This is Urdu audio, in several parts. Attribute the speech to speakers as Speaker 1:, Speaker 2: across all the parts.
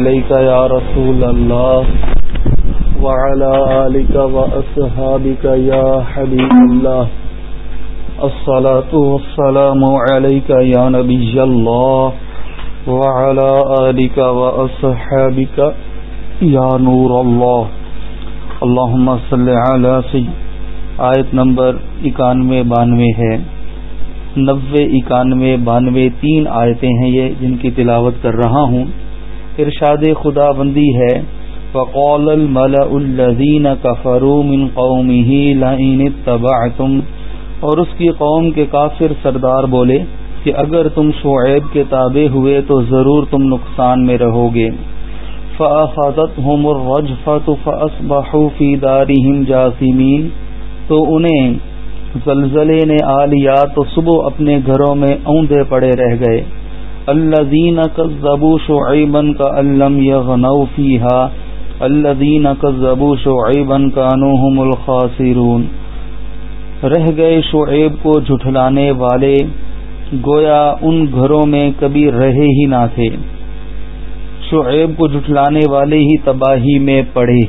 Speaker 1: عليك يا رسول الله وعلى آلك وأصحابك يا حبيب الله. الصلاة والسلام عليك يا نبي الله وعلى آلك وأصحابك يا نور الله. اللهم صل على سيد. آیت نمبر اکانوے بانوے ہے. نوے اکانوے بانوے تین آیتیں ہیں یہ جن کی تلاوت کر رہا ہوں. ارشاد خدا بندی ہے۔ وقول الملأ الذين كفروا من قومه لئن اتبعتم۔ اور اس کی قوم کے کافر سردار بولے کہ اگر تم شعیب کے تابع ہوئے تو ضرور تم نقصان میں رہو گے فاخذتهم الرجفه فاصبحوا في دارهم جاثمين تو انہیں زلزلے نے آ لیا تو صبح اپنے گھروں میں اوندے پڑے رہ گئے۔ الذين كذبوا شعيبا كأن لم يغنوا فيها. الذين كذبوا شعيبا كانوا هم الخاسرون. رہ گئے شعیب کو جھٹلانے والے، گویا ان گھروں میں کبھی رہے ہی نہ تھے۔ شعیب کو جھٹلانے والے ہی تباہی میں پڑے۔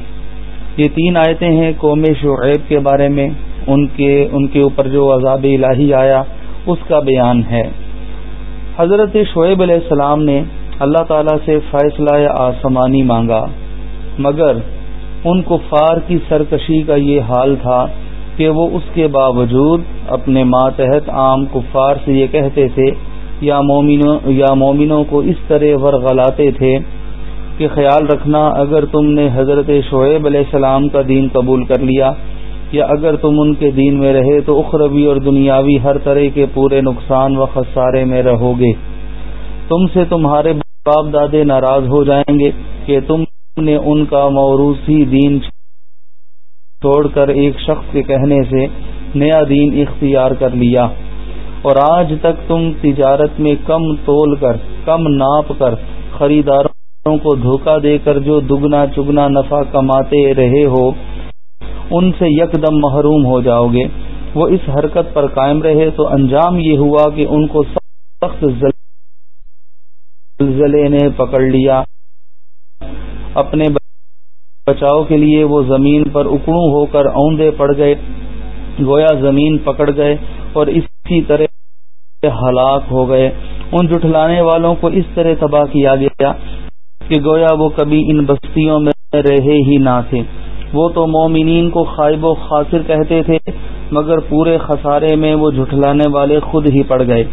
Speaker 1: یہ تین آیتیں ہیں قوم شعیب کے بارے میں۔ ان کے ان کے اوپر جو عذاب الہی آیا، اس کا بیان ہے۔ حضرت شعیب علیہ السلام نے اللہ تعالی سے فیصلہ آسمانی مانگا، مگر ان کفار کی سرکشی کا یہ حال تھا کہ وہ اس کے باوجود اپنے ماتحت عام کفار سے یہ کہتے تھے، یا مومنوں یا مومنوں کو اس طرح ورغلاتے تھے کہ خیال رکھنا، اگر تم نے حضرت شعیب علیہ السلام کا دین قبول کر لیا یا اگر تم ان کے دین میں رہے تو اخروی اور دنیاوی ہر طرح کے پورے نقصان و خسارے میں رہو گے۔ تم سے تمہارے باپ دادے ناراض ہو جائیں گے کہ تم نے ان کا موروثی دین چھوڑ کر ایک شخص کے کہنے سے نیا دین اختیار کر لیا۔ اور آج تک تم تجارت میں کم تول کر، کم ناپ کر خریداروں کو دھوکہ دے کر جو دگنا چگنا نفع کماتے رہے ہو ان سے یکدم محروم ہو جاؤ گے۔ وہ اس حرکت پر قائم رہے تو انجام یہ ہوا کہ ان کو سخت زلزلے نے پکڑ لیا۔ اپنے بچاؤ کے لیے وہ زمین پر اکڑوں ہو کر اوندے پڑ گئے۔ گویا زمین پکڑ گئے اور اسی طرح ہلاک ہو گئے۔ ان جٹلانے والوں کو اس طرح تباہ کیا گیا کہ گویا وہ کبھی ان بستیوں میں رہے ہی نہ تھے۔ وہ تو مومنین کو خائب و خاصر کہتے تھے، مگر پورے خسارے میں وہ جھٹلانے والے خود ہی پڑ گئے۔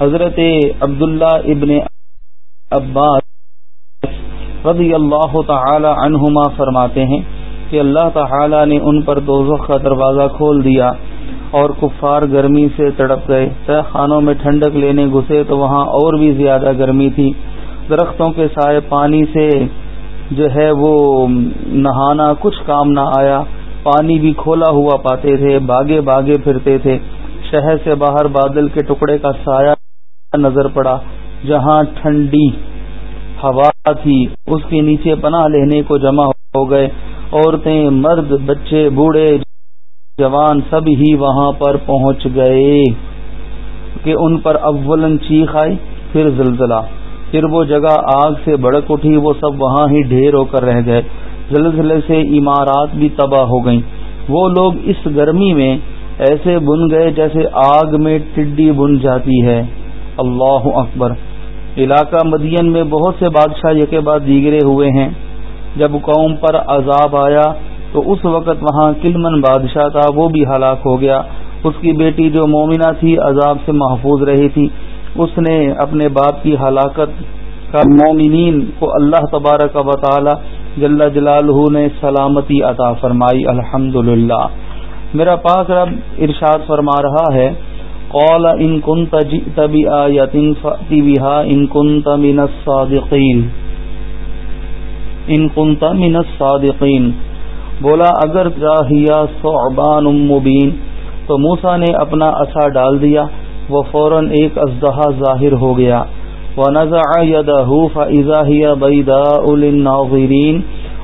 Speaker 1: حضرت عبداللہ ابن عباس رضی اللہ تعالی عنہما فرماتے ہیں کہ اللہ تعالی نے ان پر دوزخ کا دروازہ کھول دیا اور کفار گرمی سے تڑپ گئے۔ طے خانوں میں ٹھنڈک لینے گھسے تو وہاں اور بھی زیادہ گرمی تھی۔ درختوں کے سائے پانی سے جو ہے وہ نہانا، کچھ کام نہ آیا، پانی بھی کھولا ہوا پاتے تھے باغے باغے پھرتے تھے۔ شہر سے باہر بادل کے ٹکڑے کا سایہ نظر پڑا، جہاں ٹھنڈی ہوا تھی۔ اس کے نیچے پناہ لینے کو جمع ہو گئے۔ عورتیں، مرد، بچے، بوڑھے، جوان سب ہی وہاں پر پہنچ گئے کہ ان پر اولن چیخ آئی، پھر زلزلہ۔ پھر وہ جگہ آگ سے بڑک اٹھی، وہ سب وہاں ہی ڈھیر ہو کر رہ گئے۔ زلزلے سے عمارات بھی تباہ ہو گئیں۔ وہ لوگ اس گرمی میں ایسے بن گئے جیسے آگ میں ٹڈی بن جاتی ہے۔ اللہ اکبر۔ علاقہ مدین میں بہت سے بادشاہ یکے بعد دیگرے ہوئے ہیں۔ جب قوم پر عذاب آیا تو اس وقت وہاں کلمن بادشاہ تھا، وہ بھی ہلاک ہو گیا۔ اس کی بیٹی جو مومنہ تھی عذاب سے محفوظ رہی تھی۔ اس نے اپنے باپ کی ہلاکت کا مومنین کو اللہ تبارک و تعالی جل جلالہ نے سلامتی عطا فرمائی الحمد میرا پاک رب ارشاد فرما رہا ہے، قال ان كنت جئت بآية فأت بها ان كنت من الصادقين ان كنت من الصادقين بولا، اگر جاہیا صعبان مبین، تو موسا نے اپنا اچھا ڈال دیا۔ وہ فوراً ایک ازدہا ظاہر ہو گیا۔ وہ نزا فضاحیہ بیدا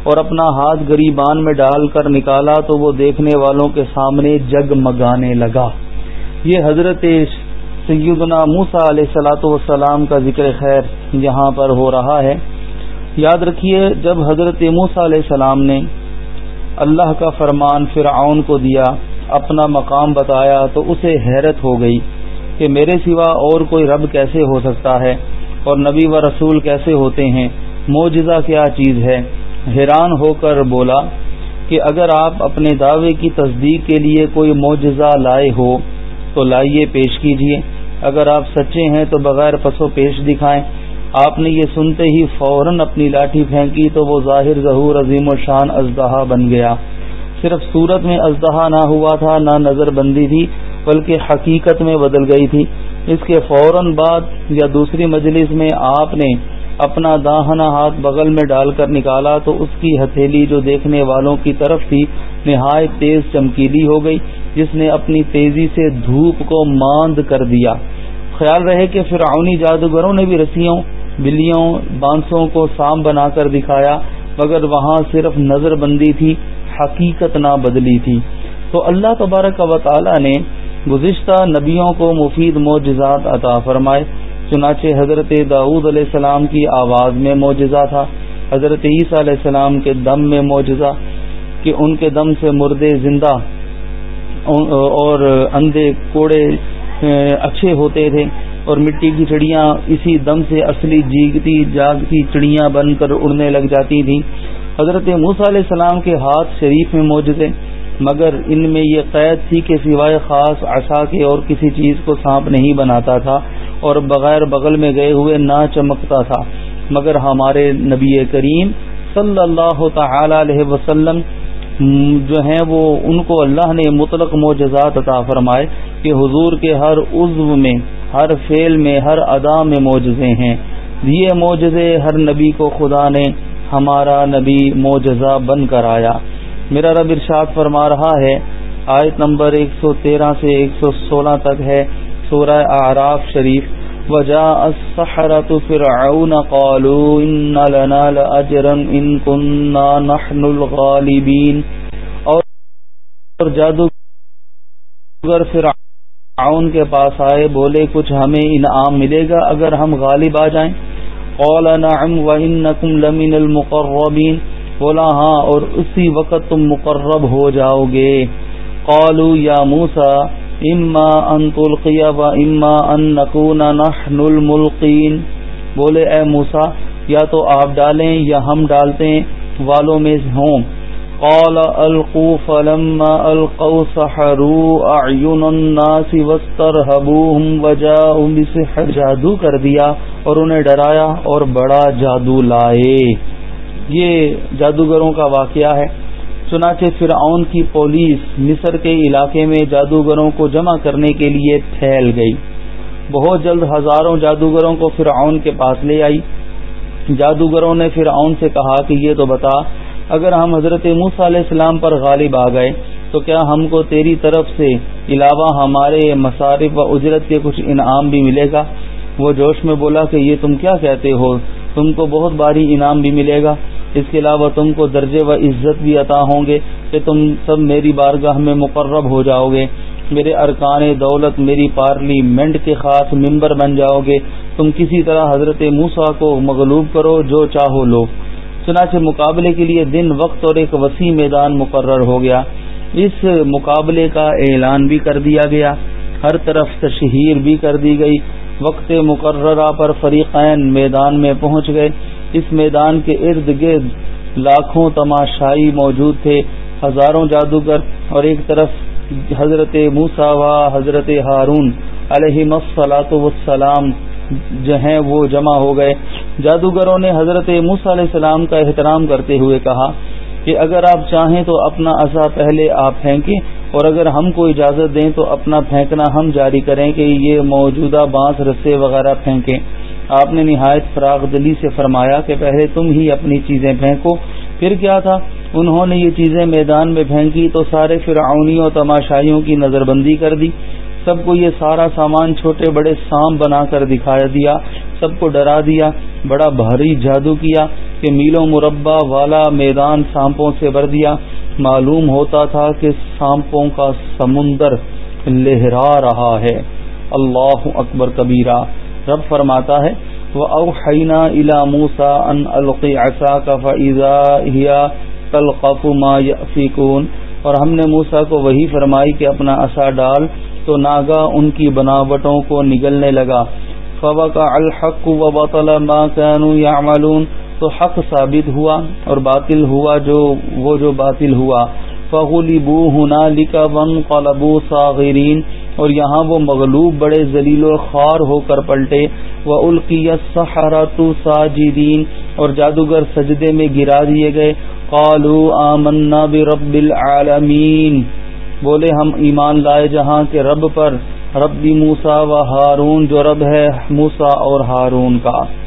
Speaker 1: اور اپنا ہاتھ گریبان میں ڈال کر نکالا تو وہ دیکھنے والوں کے سامنے جگ مگانے لگا۔ یہ حضرت سیدنا موسا علیہ سلاۃ والسلام کا ذکر خیر یہاں پر ہو رہا ہے۔ یاد رکھیے، جب حضرت موسیٰ علیہ السلام نے اللہ کا فرمان فرعون کو دیا، اپنا مقام بتایا، تو اسے حیرت ہو گئی۔ کہ میرے سوا اور کوئی رب کیسے ہو سکتا ہے اور نبی و رسول کیسے ہوتے ہیں؟ موجزہ کیا چیز ہے؟ حیران ہو کر بولا کہ اگر آپ اپنے دعوے کی تصدیق کے لیے کوئی معجزہ لائے ہو، تو لائیے پیش کیجیے اگر آپ سچے ہیں تو بغیر پسو پیش دکھائیں۔ آپ نے یہ سنتے ہی فوراً اپنی لاٹھی پھینکی تو وہ ظاہر ظہور عظیم و شان ازدہا بن گیا۔ صرف صورت میں ازدہا نہ ہوا تھا، نہ نظر بندی تھی بلکہ حقیقت میں بدل گئی تھی۔ اس کے فوراً بعد یا دوسری مجلس میں آپ نے اپنا داہنا ہاتھ بغل میں ڈال کر نکالا تو اس کی ہتھیلی جو دیکھنے والوں کی طرف تھی نہایت تیز چمکیلی ہو گئی، جس نے اپنی تیزی سے دھوپ کو ماند کر دیا۔ خیال رہے کہ فرعونی جادوگروں نے بھی رسیوں، بلیوں، بانسوں کو سام بنا کر دکھایا، مگر وہاں صرف نظر بندی تھی، حقیقت نہ بدلی تھی۔ تو اللہ تبارک و تعالی نے گزشتہ نبیوں کو مفید معجزات عطا فرمائے۔ چنانچہ حضرت داود علیہ السلام کی آواز میں معجزہ تھا۔ حضرت عیسیٰ علیہ السلام کے دم میں معجزہ، کہ ان کے دم سے مردے زندہ اور اندھے کوڑے اچھے ہوتے تھے۔ اور مٹی کی چڑیاں اسی دم سے اصلی جیگتی، جاگتی چڑیاں بن کر اڑنے لگ جاتی تھیں۔ حضرت موسیٰ علیہ السلام کے ہاتھ شریف میں موجود مگر ان میں یہ قید تھی کہ سوائے خاص عصا کے اور کسی چیز کو سانپ نہیں بناتا تھا اور بغیر بغل میں گئے ہوئے نہ چمکتا تھا۔ مگر ہمارے نبی کریم صلی اللہ تعالی علیہ وسلم جو ہیں وہ ان کو اللہ نے مطلق معجزات عطا فرمائے کہ حضور کے ہر عضو میں، ہر فعل میں، ہر ادا میں معجزے ہیں۔ یہ معجزے ہر نبی کو خدا نے ہمارا نبی معجزہ بن کر آیا۔ میرا رب ارشاد فرما رہا ہے، آیت نمبر ایک سو تیرہ سے ایک سو سولہ تک ہے، سورہ اعراف شریف۔ وجا السحرة فرعون قالوا ان لنا لاجرا ان كنا نحن الغالبين۔ اور جادوگر فرعون کے پاس آئے، بولے، کچھ ہمیں انعام ملے گا اگر ہم غالب آ جائیں۔ قال نعم وانکم لمن المقربین بولا ہاں اور اسی وقت تم مقرب ہو جاؤ گے. قالو یا موسا اما ان تلقی و اما ان نکون نحن الملقین بولے، اے موسا یا تو آپ ڈالیں یا ہم ڈالتے والوں میں ہوں. قال القوا فلما القوا سحروا اعین الناس واسترهبوهم وجاءوا بسحر. جادو کر دیا اور انہیں ڈرایا اور بڑا جادو لائے۔ یہ جادوگروں کا واقعہ ہے۔ چنانچہ فرعون کی پولیس مصر کے علاقے میں جادوگروں کو جمع کرنے کے لیے پھیل گئی۔ بہت جلد ہزاروں جادوگروں کو فرعون کے پاس لے آئی۔ جادوگروں نے فرعون سے کہا کہ یہ تو بتا، اگر ہم حضرت موسیٰ علیہ السلام پر غالب آ گئے، تو کیا ہم کو تیری طرف سے علاوہ ہمارے مصارف و اجرت کے کچھ انعام بھی ملے گا؟ وہ جوش میں بولا کہ یہ تم کیا کہتے ہو؟ تم کو بہت باری انعام بھی ملے گا۔ اس کے علاوہ تم کو درجے و عزت بھی عطا ہوں گے کہ تم سب میری بارگاہ میں مقرب ہو جاؤ گے۔ میرے ارکان دولت، میری پارلیمنٹ کے خاص ممبر بن جاؤ گے۔ تم کسی طرح حضرت موسا کو مغلوب کرو جو چاہو لو۔ چنانچہ مقابلے کے لیے دن، وقت اور ایک وسیع میدان مقرر ہو گیا۔ اس مقابلے کا اعلان بھی کر دیا گیا۔ ہر طرف تشہیر بھی کر دی گئی۔ وقت مقررہ پر فریقین میدان میں پہنچ گئے۔ اس میدان کے ارد گرد لاکھوں تماشائی موجود تھے، ہزاروں جادوگر اور ایک طرف حضرت موسا و حضرت ہارون علیہ مسلاۃ وسلام جو ہیں وہ جمع ہو گئے۔ جادوگروں نے حضرت موسا علیہ السلام کا احترام کرتے ہوئے کہا کہ اگر آپ چاہیں تو اپنا عصا پہلے آپ پھینکیں۔ اور اگر ہم کو اجازت دیں تو اپنا پھینکنا ہم جاری کریں کہ یہ موجودہ بانس، رسے وغیرہ پھینکیں۔ آپ نے نہایت فراغ دلی سے فرمایا کہ پہلے تم ہی اپنی چیزیں پھینکو۔ پھر کیا تھا؟ انہوں نے یہ چیزیں میدان میں پھینکی تو سارے فرعونیوں تماشائیوں کی نظر بندی کر دی۔ سب کو یہ سارا سامان چھوٹے بڑے سام بنا کر دکھا دیا، سب کو ڈرا دیا۔ بڑا بھاری جادو کیا کہ میلوں مربع والا میدان سانپوں سے بھر دیا۔ معلوم ہوتا تھا کہ سانپوں کا سمندر لہرا رہا ہے۔ اللہ اکبر کبیرہ۔ رب فرماتا ہے، وأوحينا إلى موسى أن ألقي عصاك فإذا هي تلقف ما يأفكون۔ اور ہم نے موسا کو وہی فرمائی کہ اپنا اصا ڈال۔ تو ناگا ان کی بناوٹوں کو نگلنے لگا۔ فوق الحق و بطل ما كانوا يعملون۔ تو حق ثابت ہوا اور باطل ہوا جو وہ جو باطل ہوا۔ فغلبوا هنالك وانقلبوا صاغرين۔ اور یہاں وہ مغلوب بڑے ذلیل و خوار ہو کر پلٹے۔ وہ القیت سحرات ساجدین اور جادوگر سجدے میں گرا دیے گئے۔ قالوا آمنا برب العالمین بولے ہم ایمان لائے جہاں کے رب پر۔ رب موسا و ہارون جو رب ہے موسا اور ہارون کا۔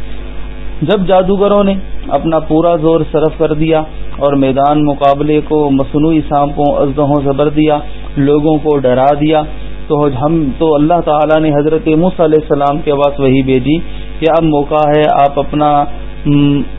Speaker 1: جب جادوگروں نے اپنا پورا زور صرف کر دیا اور میدان مقابلے کو مصنوعی سانپوں، ازدہوں سے بھر دیا، لوگوں کو ڈرا دیا، تو ہم تو اللہ تعالی نے حضرت موس علیہ السلام کے پاس وہی بھیجی کہ اب موقع ہے آپ اپنا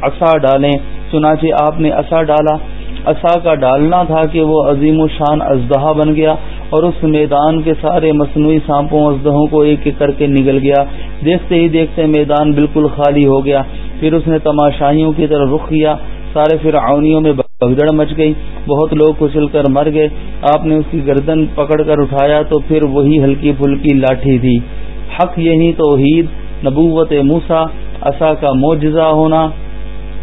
Speaker 1: عصا ڈالیں۔ چنانچہ آپ نے عصا ڈالا۔ عصا کا ڈالنا تھا کہ وہ عظیم و شان ازدہا بن گیا۔ اور اس میدان کے سارے مصنوعی سانپوں ازدہوں کو ایک ایک کر کے نگل گیا۔ دیکھتے ہی دیکھتے میدان بالکل خالی ہو گیا۔ پھر اس نے تماشائیوں کی طرف رخ کیا۔ سارے فرعونیوں میں بگڑ مچ گئی۔ بہت لوگ کچل کر مر گئے۔ آپ نے اس کی گردن پکڑ کر اٹھایا تو پھر وہی ہلکی پھلکی لاٹھی تھی۔ حق یہی توحید، نبوت موسا اصا کا معجزہ ہونا۔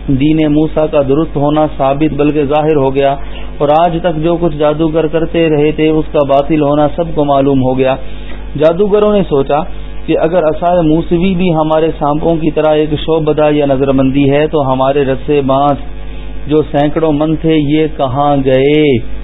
Speaker 1: دین موسا کا درست ہونا ثابت بلکہ ظاہر ہو گیا اور آج تک جو کچھ جادوگر کرتے رہے تھے، اس کا باطل ہونا سب کو معلوم ہو گیا۔ جادوگروں نے سوچا کہ اگر اصائے موسوی بھی ہمارے سانپوں کی طرح ایک شوبدا یا نظر بندی ہے، تو ہمارے رسے بانس جو سینکڑوں من تھے، یہ کہاں گئے؟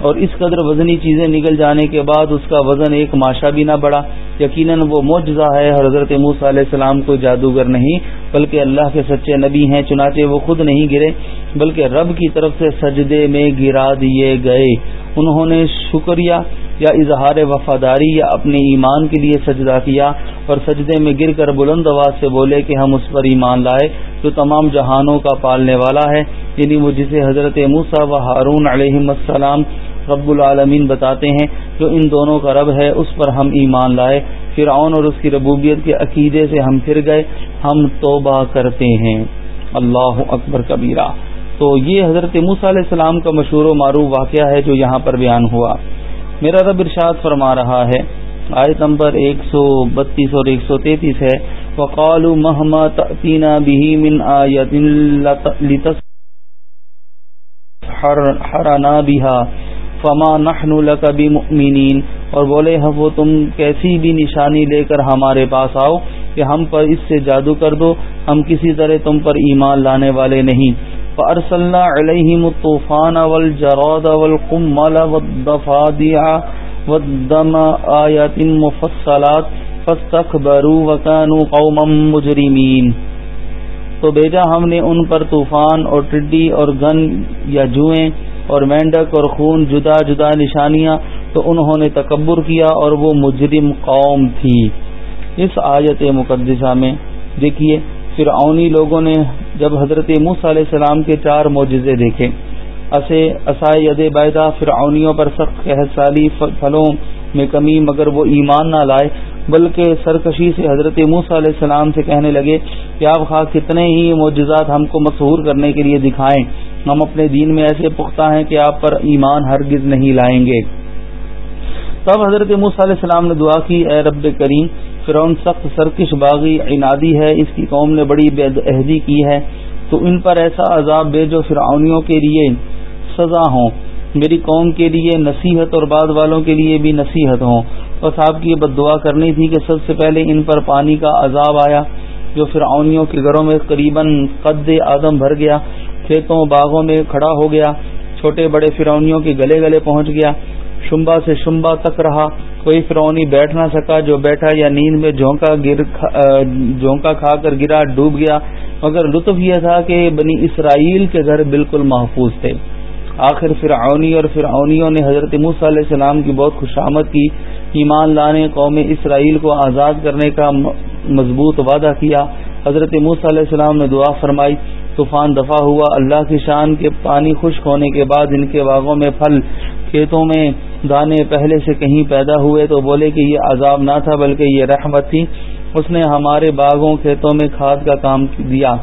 Speaker 1: اور اس قدر وزنی چیزیں نکل جانے کے بعد اس کا وزن ایک ماشا بھی نہ بڑھا۔ یقیناً وہ معجزہ ہے، حضرت موس علیہ السلام کوئی جادوگر نہیں۔ بلکہ اللہ کے سچے نبی ہیں، چنانچہ وہ خود نہیں گرے، بلکہ رب کی طرف سے سجدے میں گرا دیے گئے۔ انہوں نے شکریہ یا اظہار وفاداری یا اپنے ایمان کے لیے سجدہ کیا اور سجدے میں گر کر بلند آواز سے بولے کہ ہم اس پر ایمان لائے، جو تمام جہانوں کا پالنے والا ہے یعنی وہ جسے حضرت موسا و ہارون علیہ السلام رب العالمین بتاتے ہیں جو ان دونوں کا رب ہے، اس پر ہم ایمان لائے۔ فرعون اور اس کی ربوبیت کے عقیدے سے ہم پھر گئے، ہم توبہ کرتے ہیں۔ اللہ اکبر کبیرہ۔ تو یہ حضرت موسیٰ علیہ السلام کا مشہور و معروف واقعہ ہے جو یہاں پر بیان ہوا۔ میرا رب ارشاد فرما رہا ہے۔ آیت نمبر ایک سو بتیس اور ایک سو تینتیس ہے۔ وقال محمد تأتینا به من آیت لتسحرنا بها فما نحن لك بمؤمنین اور بولے، ہم وہ تم کیسی بھی نشانی لے کر ہمارے پاس آؤ کہ ہم پر اس سے جادو کر دو۔ ہم کسی طرح تم پر ایمان لانے والے نہیں۔ فارسلنا علیہم الطوفان والجراد والقمل والضفادع والدم آیات مفصلات فاستکبروا وکانوا قوما مجرمین تو بیجا ہم نے ان پر طوفان اور ٹڈی اور گن یا جوئیں۔ اور مینڈک اور خون، جدا جدا نشانیاں تو انہوں نے تکبر کیا اور وہ مجرم قوم تھی۔ اس آیت مقدسہ میں دیکھیے، فرعونی لوگوں نے جب حضرت موس علیہ السلام کے چار معجزے دیکھے، اسے اسائے ید بیدہ فرعونیوں پر سخت سالی پھلوں میں کمی مگر وہ ایمان نہ لائے، بلکہ سرکشی سے حضرت موس علیہ السلام سے کہنے لگے، کہ آپ خواہ کتنے ہی معجزات ہم کو مشہور کرنے کے لیے دکھائیں۔ ہم اپنے دین میں ایسے پختہ ہیں کہ آپ پر ایمان ہرگز نہیں لائیں گے۔ تب حضرت موس علیہ السلام نے دعا کی، اے رب کریم، فرعون سخت سرکش باغی عنادی ہے، اس کی قوم نے بڑی بے عہدی کی ہے، تو ان پر ایسا عذاب بے جو فرعونیوں کے لیے، سزا ہوں۔ میری قوم کے لیے نصیحت اور بعد والوں کے لیے بھی نصیحت ہوں۔ اور صاحب کی یہ بد دعا کرنی تھی کہ سب سے پہلے ان پر پانی کا عذاب آیا، جو فرعونیوں کے گھروں میں قریب قد آدم بھر گیا۔ کھیتوں باغوں میں کھڑا ہو گیا، چھوٹے بڑے فرونیوں کے گلے گلے پہنچ گیا۔ شمبا سے شمبا تک رہا، کوئی فرونی بیٹھ نہ سکا، جو بیٹھا یا نیند میں جھونکا گر جھونکا کھا کر گرا، ڈوب گیا۔ مگر لطف یہ تھا کہ بنی اسرائیل کے گھر بالکل محفوظ تھے۔ آخر فرعونی اور فرعونیوں نے حضرت موسیٰ علیہ السلام کی بہت خوشامد کی۔ ایمان لانے، قوم اسرائیل کو آزاد کرنے کا مضبوط وعدہ کیا۔ حضرت موسیٰ علیہ السلام نے دعا فرمائی، طوفان دفاع ہوا، اللہ کی شان کے پانی خشک ہونے کے بعد ان کے باغوں میں پھل، کھیتوں میں دانے پہلے سے کہیں پیدا ہوئے تو بولے کہ یہ عذاب نہ تھا بلکہ یہ رحمت تھی۔ اس نے ہمارے باغوں، کھیتوں میں کھاد کا کام دیا۔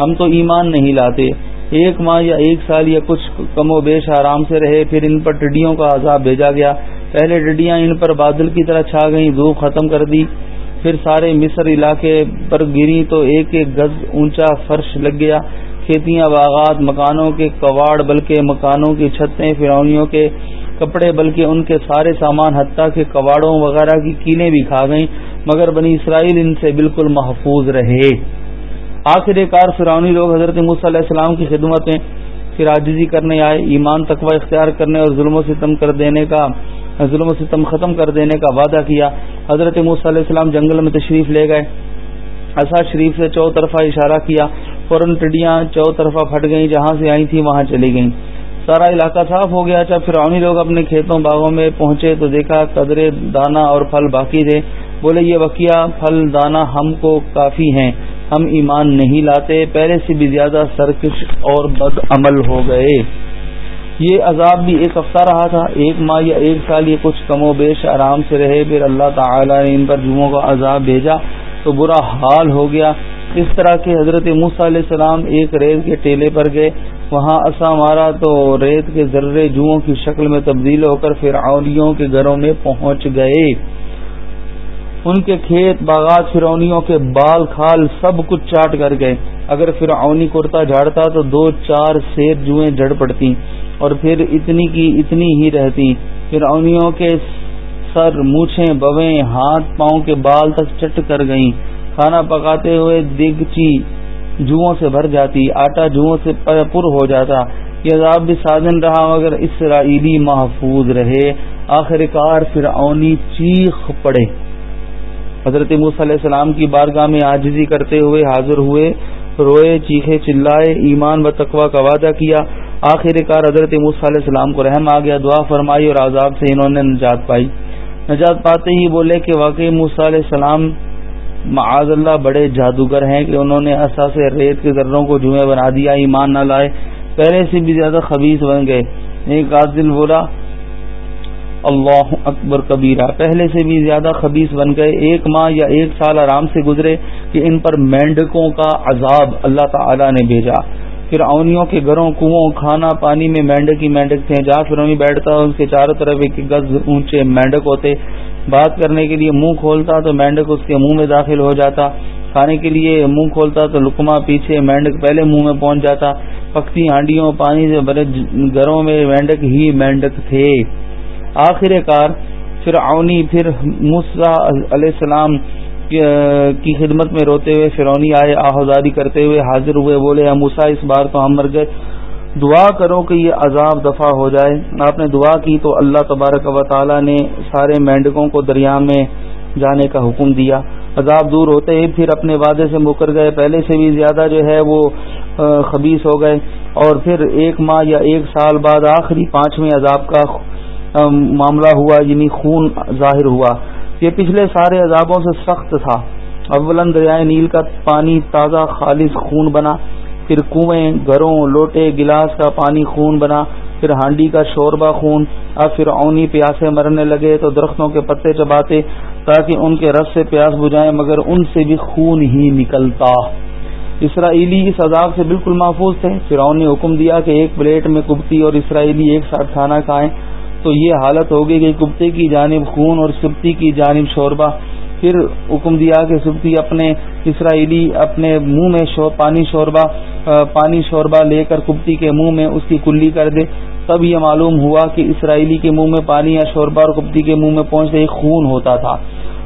Speaker 1: ہم تو ایمان نہیں لاتے۔ ایک ماہ یا ایک سال یا کچھ کم و بیش آرام سے رہے، پھر ان پر ٹڈیوں کا عذاب بھیجا گیا۔ پہلے ٹڈیاں ان پر بادل کی طرح چھا گئیں دو ختم کر دی۔ پھر سارے مصر علاقے پر گری تو ایک ایک گز اونچا فرش لگ گیا۔ کھیتیاں، باغات، مکانوں کے کواڑ، بلکہ مکانوں کی چھتیں، فرونیوں کے کپڑے، بلکہ ان کے سارے سامان، حتیٰ کے کواڑوں وغیرہ کی کیلیں بھی کھا گئیں۔ مگر بنی اسرائیل ان سے بالکل محفوظ رہے۔ آخر کار فرونی لوگ حضرت مص علیہ السلام کی خدمت میں پھر کرنے آئے، ایمان، تقوی اختیار کرنے اور ظلم و ستم کر دینے کا ظلم و ستم ختم کر دینے کا وعدہ کیا۔ حضرت مص علیہ السلام جنگل میں تشریف لے گئے۔ ایسا شریف سے چو طرفہ اشارہ کیا۔ فوراً ٹڈیاں چو طرفہ پھٹ گئیں، جہاں سے آئی تھی وہاں چلی گئیں۔ سارا علاقہ صاف ہو گیا۔ جب فرعونی لوگ اپنے کھیتوں باغوں میں پہنچے تو دیکھا قدرے دانا اور پھل باقی تھے۔ بولے، یہ وکیا پھل دانا ہم کو کافی ہیں۔ ہم ایمان نہیں لاتے۔ پہلے سے بھی زیادہ سرکش اور بد عمل ہو گئے۔ یہ عذاب بھی ایک ہفتہ رہا تھا، ایک ماہ یا ایک سال یہ کچھ کم و بیش آرام سے رہے، پھر اللہ تعالی نے ان پر جمعوں کا عذاب بھیجا تو برا حال ہو گیا۔ اس طرح کے حضرت مس علیہ السلام ایک ریت کے ٹیلے پر گئے، وہاں اصا مارا تو ریت کے ذرے جوؤں کی شکل میں تبدیل ہو کر پھر کے گھروں میں پہنچ گئے۔ ان کے کھیت باغات فرونیوں کے بال کھال سب کچھ چاٹ کر گئے۔ اگر فرعونی کرتا جھاڑتا تو دو چار سیر جوئیں جڑ پڑتی اور پھر اتنی کی اتنی ہی رہتی۔ فرعونیوں کے سر مونچھیں، بویں ہاتھ پاؤں کے بال تک چٹ کر گئیں۔ کھانا پکاتے ہوئے دیگچی جوؤں سے بھر جاتی، آٹا جوؤں سے پر ہو جاتا۔ یہ عذاب بھی سازن رہا، مگر اسرائیلی محفوظ رہے۔ آخر کار فرعونی چیخ پڑے۔ حضرت موس علیہ السلام کی بارگاہ میں آجزی کرتے ہوئے حاضر ہوئے، روئے، چیخے، چلائے، ایمان و تقوا کا وعدہ کیا۔ آخر کار حضرت موس علیہ السلام کو رحم آ گیا، دعا فرمائی اور عذاب سے انہوں نے نجات پائی۔ نجات پاتے ہی بولے کہ واقعی موس علیہ السلام معاذ اللہ بڑے جادوگر ہیں کہ انہوں نے اثاث ریت کے ذروں کو جوئیں بنا دیا، ایمان نہ لائے۔ پہلے سے بھی زیادہ خبیص بن گئے۔ ایک دل بولا اللہ اکبر کبیرہ۔ پہلے سے بھی زیادہ خبیص بن گئے، ایک ماہ یا ایک سال آرام سے گزرے کہ ان پر مینڈکوں کا عذاب اللہ تعالی نے بھیجا۔ پھر اونیوں کے گھروں کنو کھانا پانی میں مینڈک ہی مینڈک تھے۔ جہاں فرونی بیٹھتا اس کے چاروں طرف ایک گز اونچے مینڈک ہوتے۔ بات کرنے کے لیے منہ کھولتا تو مینڈک اس کے منہ میں داخل ہو جاتا۔ کھانے کے لیے منہ کھولتا تو لکما پیچھے مینڈک پہلے منہ میں پہنچ جاتا۔ پکتی ہانڈیوں، پانی سے بڑے گھروں میں مینڈک ہی مینڈک تھے۔ آخر کار پھر اونی پھر مسا علیہ السلام کی خدمت میں روتے ہوئے فرونی آئے آہداری کرتے ہوئے حاضر ہوئے، بولے موسا اس بار تو ہم مر گئے۔ دعا کرو کہ یہ عذاب دفاع ہو جائے۔ آپ نے دعا کی تو اللہ تبارک و تعالی نے سارے مینڈکوں کو دریا میں جانے کا حکم دیا۔ عذاب دور ہوتے ہی پھر اپنے وعدے سے مکر گئے۔ پہلے سے بھی زیادہ جو ہے وہ خبیص ہو گئے۔ اور پھر ایک ماہ یا ایک سال بعد آخری پانچویں عذاب کا معاملہ ہوا یعنی خون ظاہر ہوا۔ یہ پچھلے سارے عذابوں سے سخت تھا۔ اولن دریائے نیل کا پانی تازہ خالص خون بنا، پھر کنویں، گھروں، لوٹے، گلاس کا پانی خون بنا، پھر ہانڈی کا شوربہ خون۔ اب پھر اونی پیاسے مرنے لگے تو درختوں کے پتے چباتے تاکہ ان کے رس سے پیاس بجھائیں مگر ان سے بھی خون ہی نکلتا۔ اسرائیلی اس عذاب سے بالکل محفوظ تھے۔ پھر نے حکم دیا کہ ایک پلیٹ میں کبتی اور اسرائیلی ایک ساتھ کھانا کھائیں۔ تو یہ حالت ہوگی کہ کبتے کی جانب خون اور سبتی کی جانب شوربہ، پھر حکم دیا کہ سبتی اپنے اسرائیلی، اپنے منہ میں شور پانی شوربہ پانی شوربہ لے کر کبتی کے منہ میں اس کی کلی کر دے۔ تب یہ معلوم ہوا کہ اسرائیلی کے منہ میں پانی یا شوربہ اور کبتی کے منہ میں پہنچتے ہی خون ہوتا تھا۔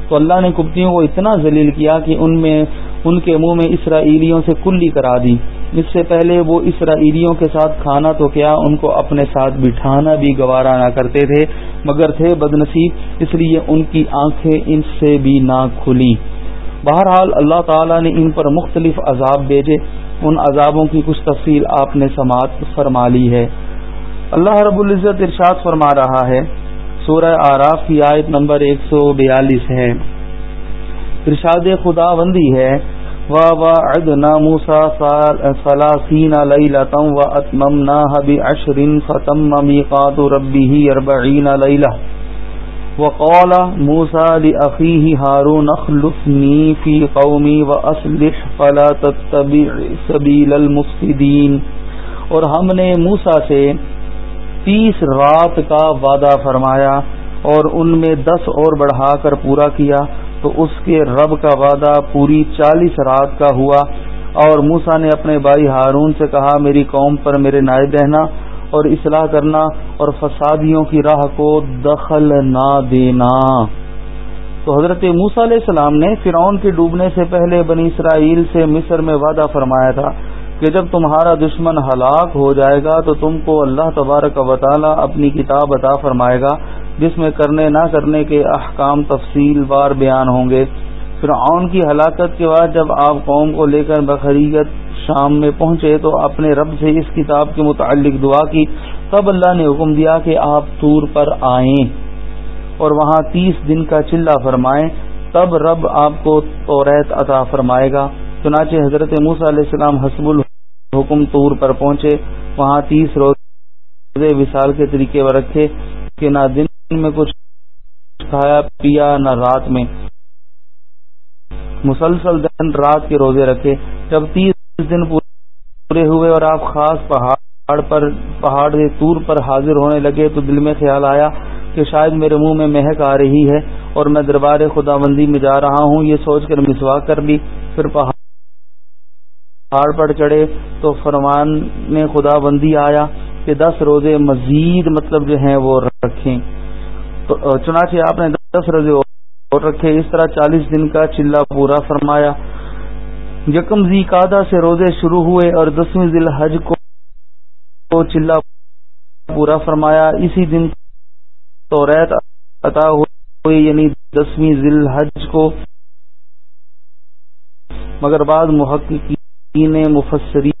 Speaker 1: تو اللہ نے کبتیوں کو اتنا ذلیل کیا کہ ان میں ان کے منہ میں اسرائیلیوں سے کلی کرا دی۔ اس سے پہلے وہ اسرائیلیوں کے ساتھ کھانا تو کیا ان کو اپنے ساتھ بٹھانا بھی گوارا نہ کرتے تھے، مگر تھے بد نصیب اس لیے ان کی آنکھیں ان سے بھی نہ کھلی۔ بہرحال اللہ تعالی نے ان پر مختلف عذاب بھیجے۔ ان عذابوں کی کچھ تفصیل آپ نے سماعت فرما لی ہے۔ اللہ رب العزت ارشاد فرما رہا ہے۔ سورہ آراف کی آیت نمبر ایک سو بیالیس ہے۔ ارشاد خدا بندی ہے۔ وَوَعَدْنَا مُوسَى ثَلَاثِينَ لَيْلَةً وَأَتْمَمْنَاهَا بِعَشْرٍ فَتَمَّ مِيقَاتُ رَبِّهِ أَرْبَعِينَ لَيْلَةً وقال موسى لأخيه هارون اخلفني في قومي وأصلح فلا تتبع سبيل المفسدين اور ہم نے موسا سے تیس رات کا وعدہ فرمایا اور ان میں دس اور بڑھا کر پورا کیا۔ تو اس کے رب کا وعدہ پوری چالیس رات کا ہوا اور موسا نے اپنے بھائی ہارون سے کہا، میری قوم پر میرے نائب رہنا اور اصلاح کرنا اور فسادیوں کی راہ کو دخل نہ دینا۔ تو حضرت موس علیہ السلام نے فرعون کے ڈوبنے سے پہلے بنی اسرائیل سے مصر میں وعدہ فرمایا تھا کہ جب تمہارا دشمن ہلاک ہو جائے گا تو تم کو اللہ تبارک و تعالی اپنی کتاب عطا فرمائے گا جس میں کرنے نہ کرنے کے احکام تفصیل وار بیان ہوں گے۔ فرعون کی ہلاکت کے بعد جب آپ قوم کو لے کر بخریت شام میں پہنچے تو اپنے رب سے اس کتاب کے متعلق دعا کی۔ تب اللہ نے حکم دیا کہ آپ تور پر آئیں اور وہاں تیس دن کا چلہ فرمائیں۔ تب رب آپ کو توریت عطا فرمائے گا۔ چنانچہ حضرت موس علیہ السلام حسب الحکم طور پر پہنچے۔ وہاں تیس روزے وصال کے طریقے پر رکھے کہ نہ دن میں کچھ کھایا پیا نہ رات میں۔ مسلسل دن رات کے روزے رکھے۔ جب تیس دن پورے ہوئے اور آپ خاص پہاڑ پر، پہاڑ کے طور پر حاضر ہونے لگے تو دل میں خیال آیا کہ شاید میرے منہ میں مہک آ رہی ہے اور میں دربار خدا بندی میں جا رہا ہوں۔ یہ سوچ کر مسوا کر لی۔ پھر پہاڑ پر چڑھے تو فرمان میں خدا بندی آیا کہ دس روزے مزید مطلب جو ہیں وہ رکھیں۔ چنانچہ آپ نے دس روزے اور رکھے، اس طرح چالیس دن کا چلا پورا فرمایا۔ یکم زی قادہ سے روزے شروع ہوئے اور دسویں ذیل حج کو چلا پورا فرمایا۔ اسی دن تو ریت عطا ہوئی یعنی دسویں ذیل حج کو۔ مگر بعد محققین مفسرین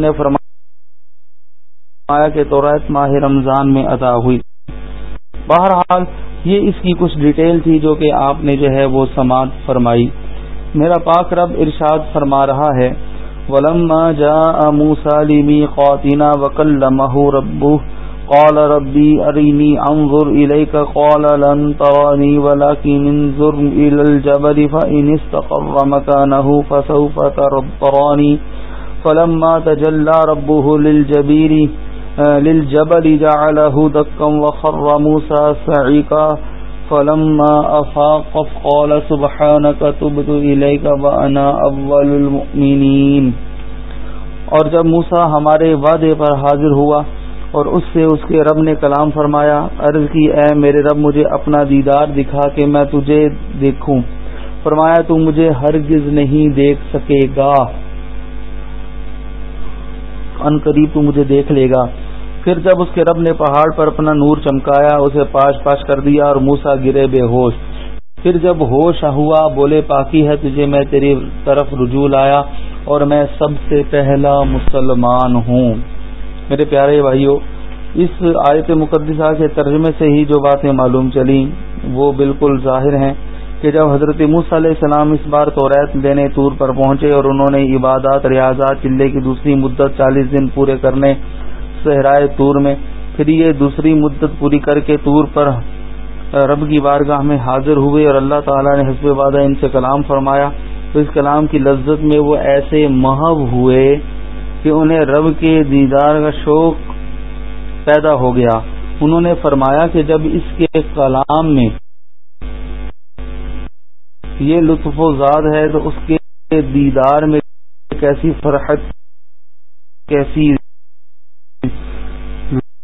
Speaker 1: نے فرمایا کہ توریت ماہ رمضان میں عطا ہوئی۔ بہرحال یہ اس کی کچھ ڈیٹیل تھی جو کہ آپ نے جو ہے وہ سماعت فرمائی۔ میرا پاک رب ارشاد فرما رہا ہے، ولما جاء موسى لميقاتنا وكلمه ربه قال ربي أريني أنظر إليك قال لن تراني ولكن انظر إلى الجبل فإن استقر مكانه فسوف تراني فلما تجلى ربه للجبير للجبل جعله دكا وخر موسى سعيكا. فلما افاق قال سبحانك تبت اليك وانا اول المؤمنين. اور جب موسا ہمارے وعدے پر حاضر ہوا اور اس سے اس کے رب نے کلام فرمایا، عرض کی، اے میرے رب، مجھے اپنا دیدار دکھا کہ میں تجھے دیکھوں۔ فرمایا، تو مجھے ہرگز نہیں دیکھ سکے گا۔ ان قریب تو مجھے دیکھ لے گا۔ پھر جب اس کے رب نے پہاڑ پر اپنا نور چمکایا، اسے پاش پاش کر دیا اور موسا گرے بے ہوش۔ پھر جب ہوش ہوا، بولے، پاکی ہے تجھے، میں تیری طرف رجوع لایا اور میں سب سے پہلا مسلمان ہوں۔ میرے پیارے بھائیوں اس آیت مقدسہ کے ترجمے سے ہی جو باتیں معلوم چلی وہ بالکل ظاہر ہیں کہ جب حضرت موس علیہ السلام اس بار تو ریت دینے طور پر پہنچے اور انہوں نے عبادات، ریاضات، چلے کی دوسری مدت چالیس دن پورے کرنے صحرائے تور میں، پھر یہ دوسری مدت پوری کر کے تور پر رب کی بارگاہ میں حاضر ہوئے اور اللہ تعالیٰ نے حسب وعدہ ان سے کلام فرمایا۔ تو اس کلام کی لذت میں وہ ایسے محب ہوئے کہ انہیں رب کے دیدار کا شوق پیدا ہو گیا۔ انہوں نے فرمایا کہ جب اس کے کلام میں یہ لطف و زاد ہے تو اس کے دیدار میں کیسی فرحت، کیسی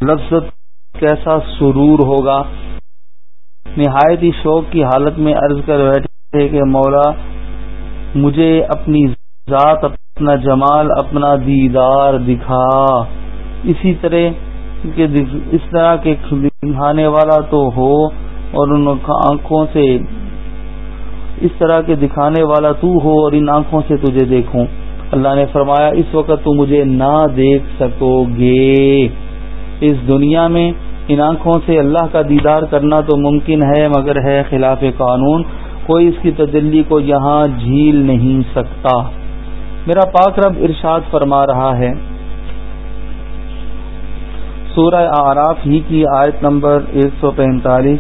Speaker 1: لفظت کیسا سرور ہوگا؟ نہایت ہی شوق کی حالت میں عرض کر بیٹھے کہ مولا، مجھے اپنی ذات، اپنا جمال، اپنا دیدار دکھا۔ اسی طرح کہ اس طرح کے دکھانے والا تو ہو اور ان آنکھوں سے، اس طرح کے دکھانے والا تو ہو اور ان آنکھوں سے تجھے دیکھوں۔ اللہ نے فرمایا، اس وقت تو مجھے نہ دیکھ سکو گے۔ اس دنیا میں ان آنکھوں سے اللہ کا دیدار کرنا تو ممکن ہے، مگر ہے خلاف قانون۔ کوئی اس کی تجلی کو یہاں جھیل نہیں سکتا۔ میرا پاک رب ارشاد فرما رہا ہے۔ سورہ آراف ہی کی آیت نمبر ایک سو پینتالیس۔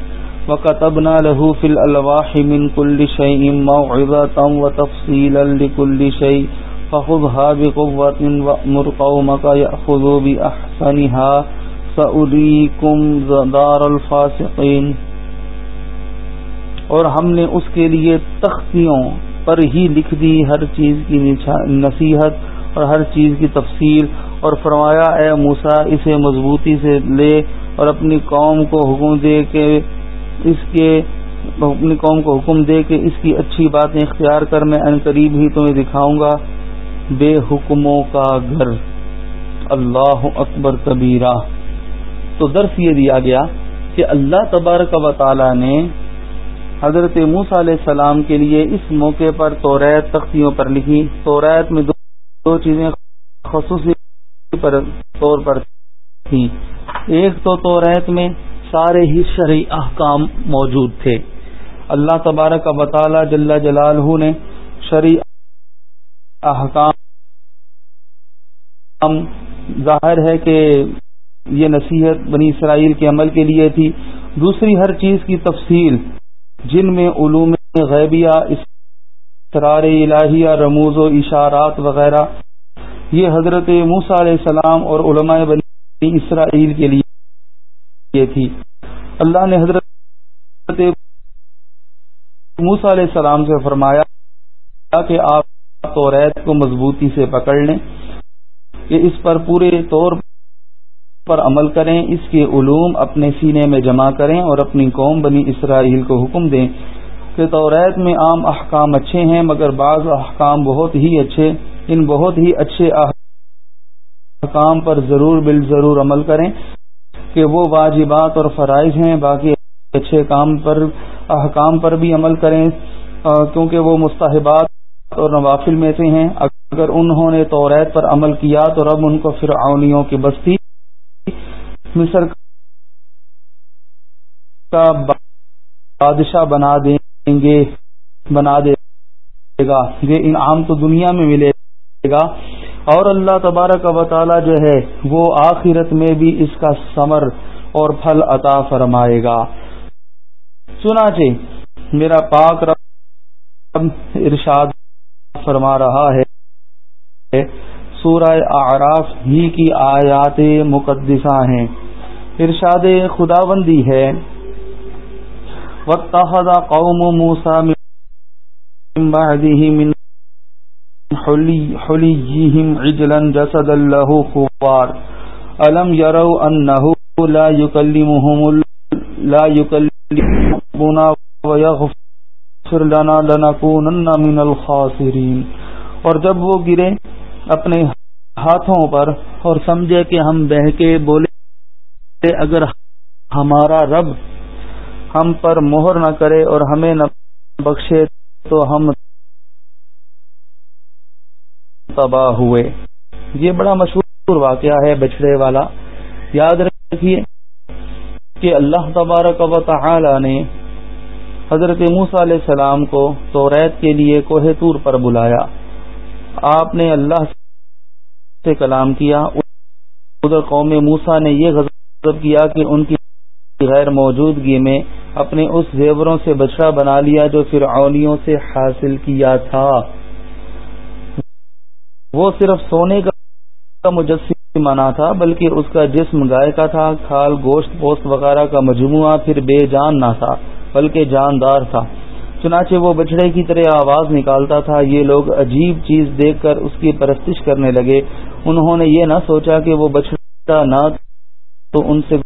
Speaker 1: وَقَتَبْنَا لَهُ فِي الْأَلْوَاحِ مِن كُلِّ شَيْءٍ مَوْعِظَةً وَتَفْصِيلًا لِكُلِّ شَيْءٍ۔ فَخُذْهَا بِقُوَّةٍ وَأْمُرْ قَوْمَكَ يَأْخُذُوا بِأَحْسَنِهَا۔ سَأُرِيكُمْ دَارَ الْفَاسِقِينَ۔ اور ہم نے اس کے لیے تختیوں پر ہی لکھ دی ہر چیز کی نصیحت اور ہر چیز کی تفصیل اور فرمایا، اے موسا اسے مضبوطی سے لے اور اپنی قوم کو حکم دے کے اس کے اپنی قوم کو حکم دے کہ اس کی اچھی باتیں اختیار کر، میں ان قریب ہی تمہیں دکھاؤں گا۔ بے حکموں کا گھر۔ اللہ اکبر کبیرہ۔ تو درس یہ دیا گیا کہ اللہ تبارک و تعالی نے حضرت موس علیہ السلام کے لیے اس موقع پر توریت تختیوں پر لکھی۔ توریت میں دو چیزیں خصوصی پر طور پر تھیں۔ ایک تو توریت میں سارے ہی شرعی احکام موجود تھے۔ اللہ تبارک و تعالی جل جلالہ نے شرعی احکام ظاہر ہے کہ یہ نصیحت بنی اسرائیل کے عمل کے لیے تھی۔ دوسری ہر چیز کی تفصیل، جن میں علوم غیبیہ، اسرار الہیہ، رموز و اشارات وغیرہ۔ یہ حضرت موسیٰ علیہ السلام اور علماء بنی اسرائیل کے لیے تھی۔ اللہ نے حضرت موسیٰ علیہ السلام سے فرمایا کہ آپ تو ریت کو مضبوطی سے پکڑ لیں۔ کہ اس پر پورے طور پر عمل کریں، اس کے علوم اپنے سینے میں جمع کریں اور اپنی قوم بنی اسرائیل کو حکم دیں۔ کہ توریت میں عام احکام اچھے ہیں، مگر بعض احکام بہت ہی اچھے، ان بہت ہی اچھے احکام پر ضرور بال ضرور عمل کریں کہ وہ واجبات اور فرائض ہیں، باقی اچھے کام پر، احکام پر بھی عمل کریں۔ کیونکہ وہ مستحبات اور نوافل میں سے ہیں۔ اگر انہوں نے توریت پر عمل کیا تو رب ان کو فرعونیوں کی بستی مصر کا بادشاہ بنا دیں گے، بنا دے گا۔ یہ انعام تو دنیا میں ملے گا۔ اور اللہ تبارک و تعالی جو ہے، وہ آخرت میں بھی اس کا ثمر اور پھل عطا فرمائے گا۔ چنانچہ میرا پاک رب ارشاد فرما رہا ہے سورہ اعراف ہی کی آیات مقدسہ ہیں۔ ارشاد خدا بندی ہے۔ واتخذ قوم موسى من بعده من حليهم عجلا جسدا له خوار۔ ألم يروا أنه لا يكلمهم لا يكلمنا ويغفر لنا لنكونن من الخاسرين۔ اور جب وہ گرے اپنے ہاتھوں پر اور سمجھے کہ ہم بہکے بولے اگر ہمارا رب ہم پر مہر نہ کرے اور ہمیں نہ بخشے تو ہم تباہ ہوئے۔ یہ بڑا مشہور واقعہ ہے بچڑے والا۔ یاد رکھیے کہ اللہ تبارک و تعالی نے حضرت موس علیہ السلام کو تو ریت کے لیے کوہ تور پر بلایا۔ آپ نے اللہ سے کلام کیا، ادھر قوم موسا نے یہ غزل کیا کہ ان کی غیر موجودگی میں اپنے اس زیوروں سے بچڑا بنا لیا جو فرعونیوں سے حاصل کیا تھا۔ وہ صرف سونے کا مجسم منا تھا، بلکہ اس کا جسم گائے کا تھا، کھال، گوشت، پوست وغیرہ کا مجموعہ، پھر بے جان نہ تھا، بلکہ جاندار تھا۔ چنانچہ وہ بچڑے کی طرح آواز نکالتا تھا۔ یہ لوگ عجیب چیز دیکھ کر اس کی پرستش کرنے لگے۔ انہوں نے یہ نہ سوچا کہ وہ بچڑا نہ تو ان سے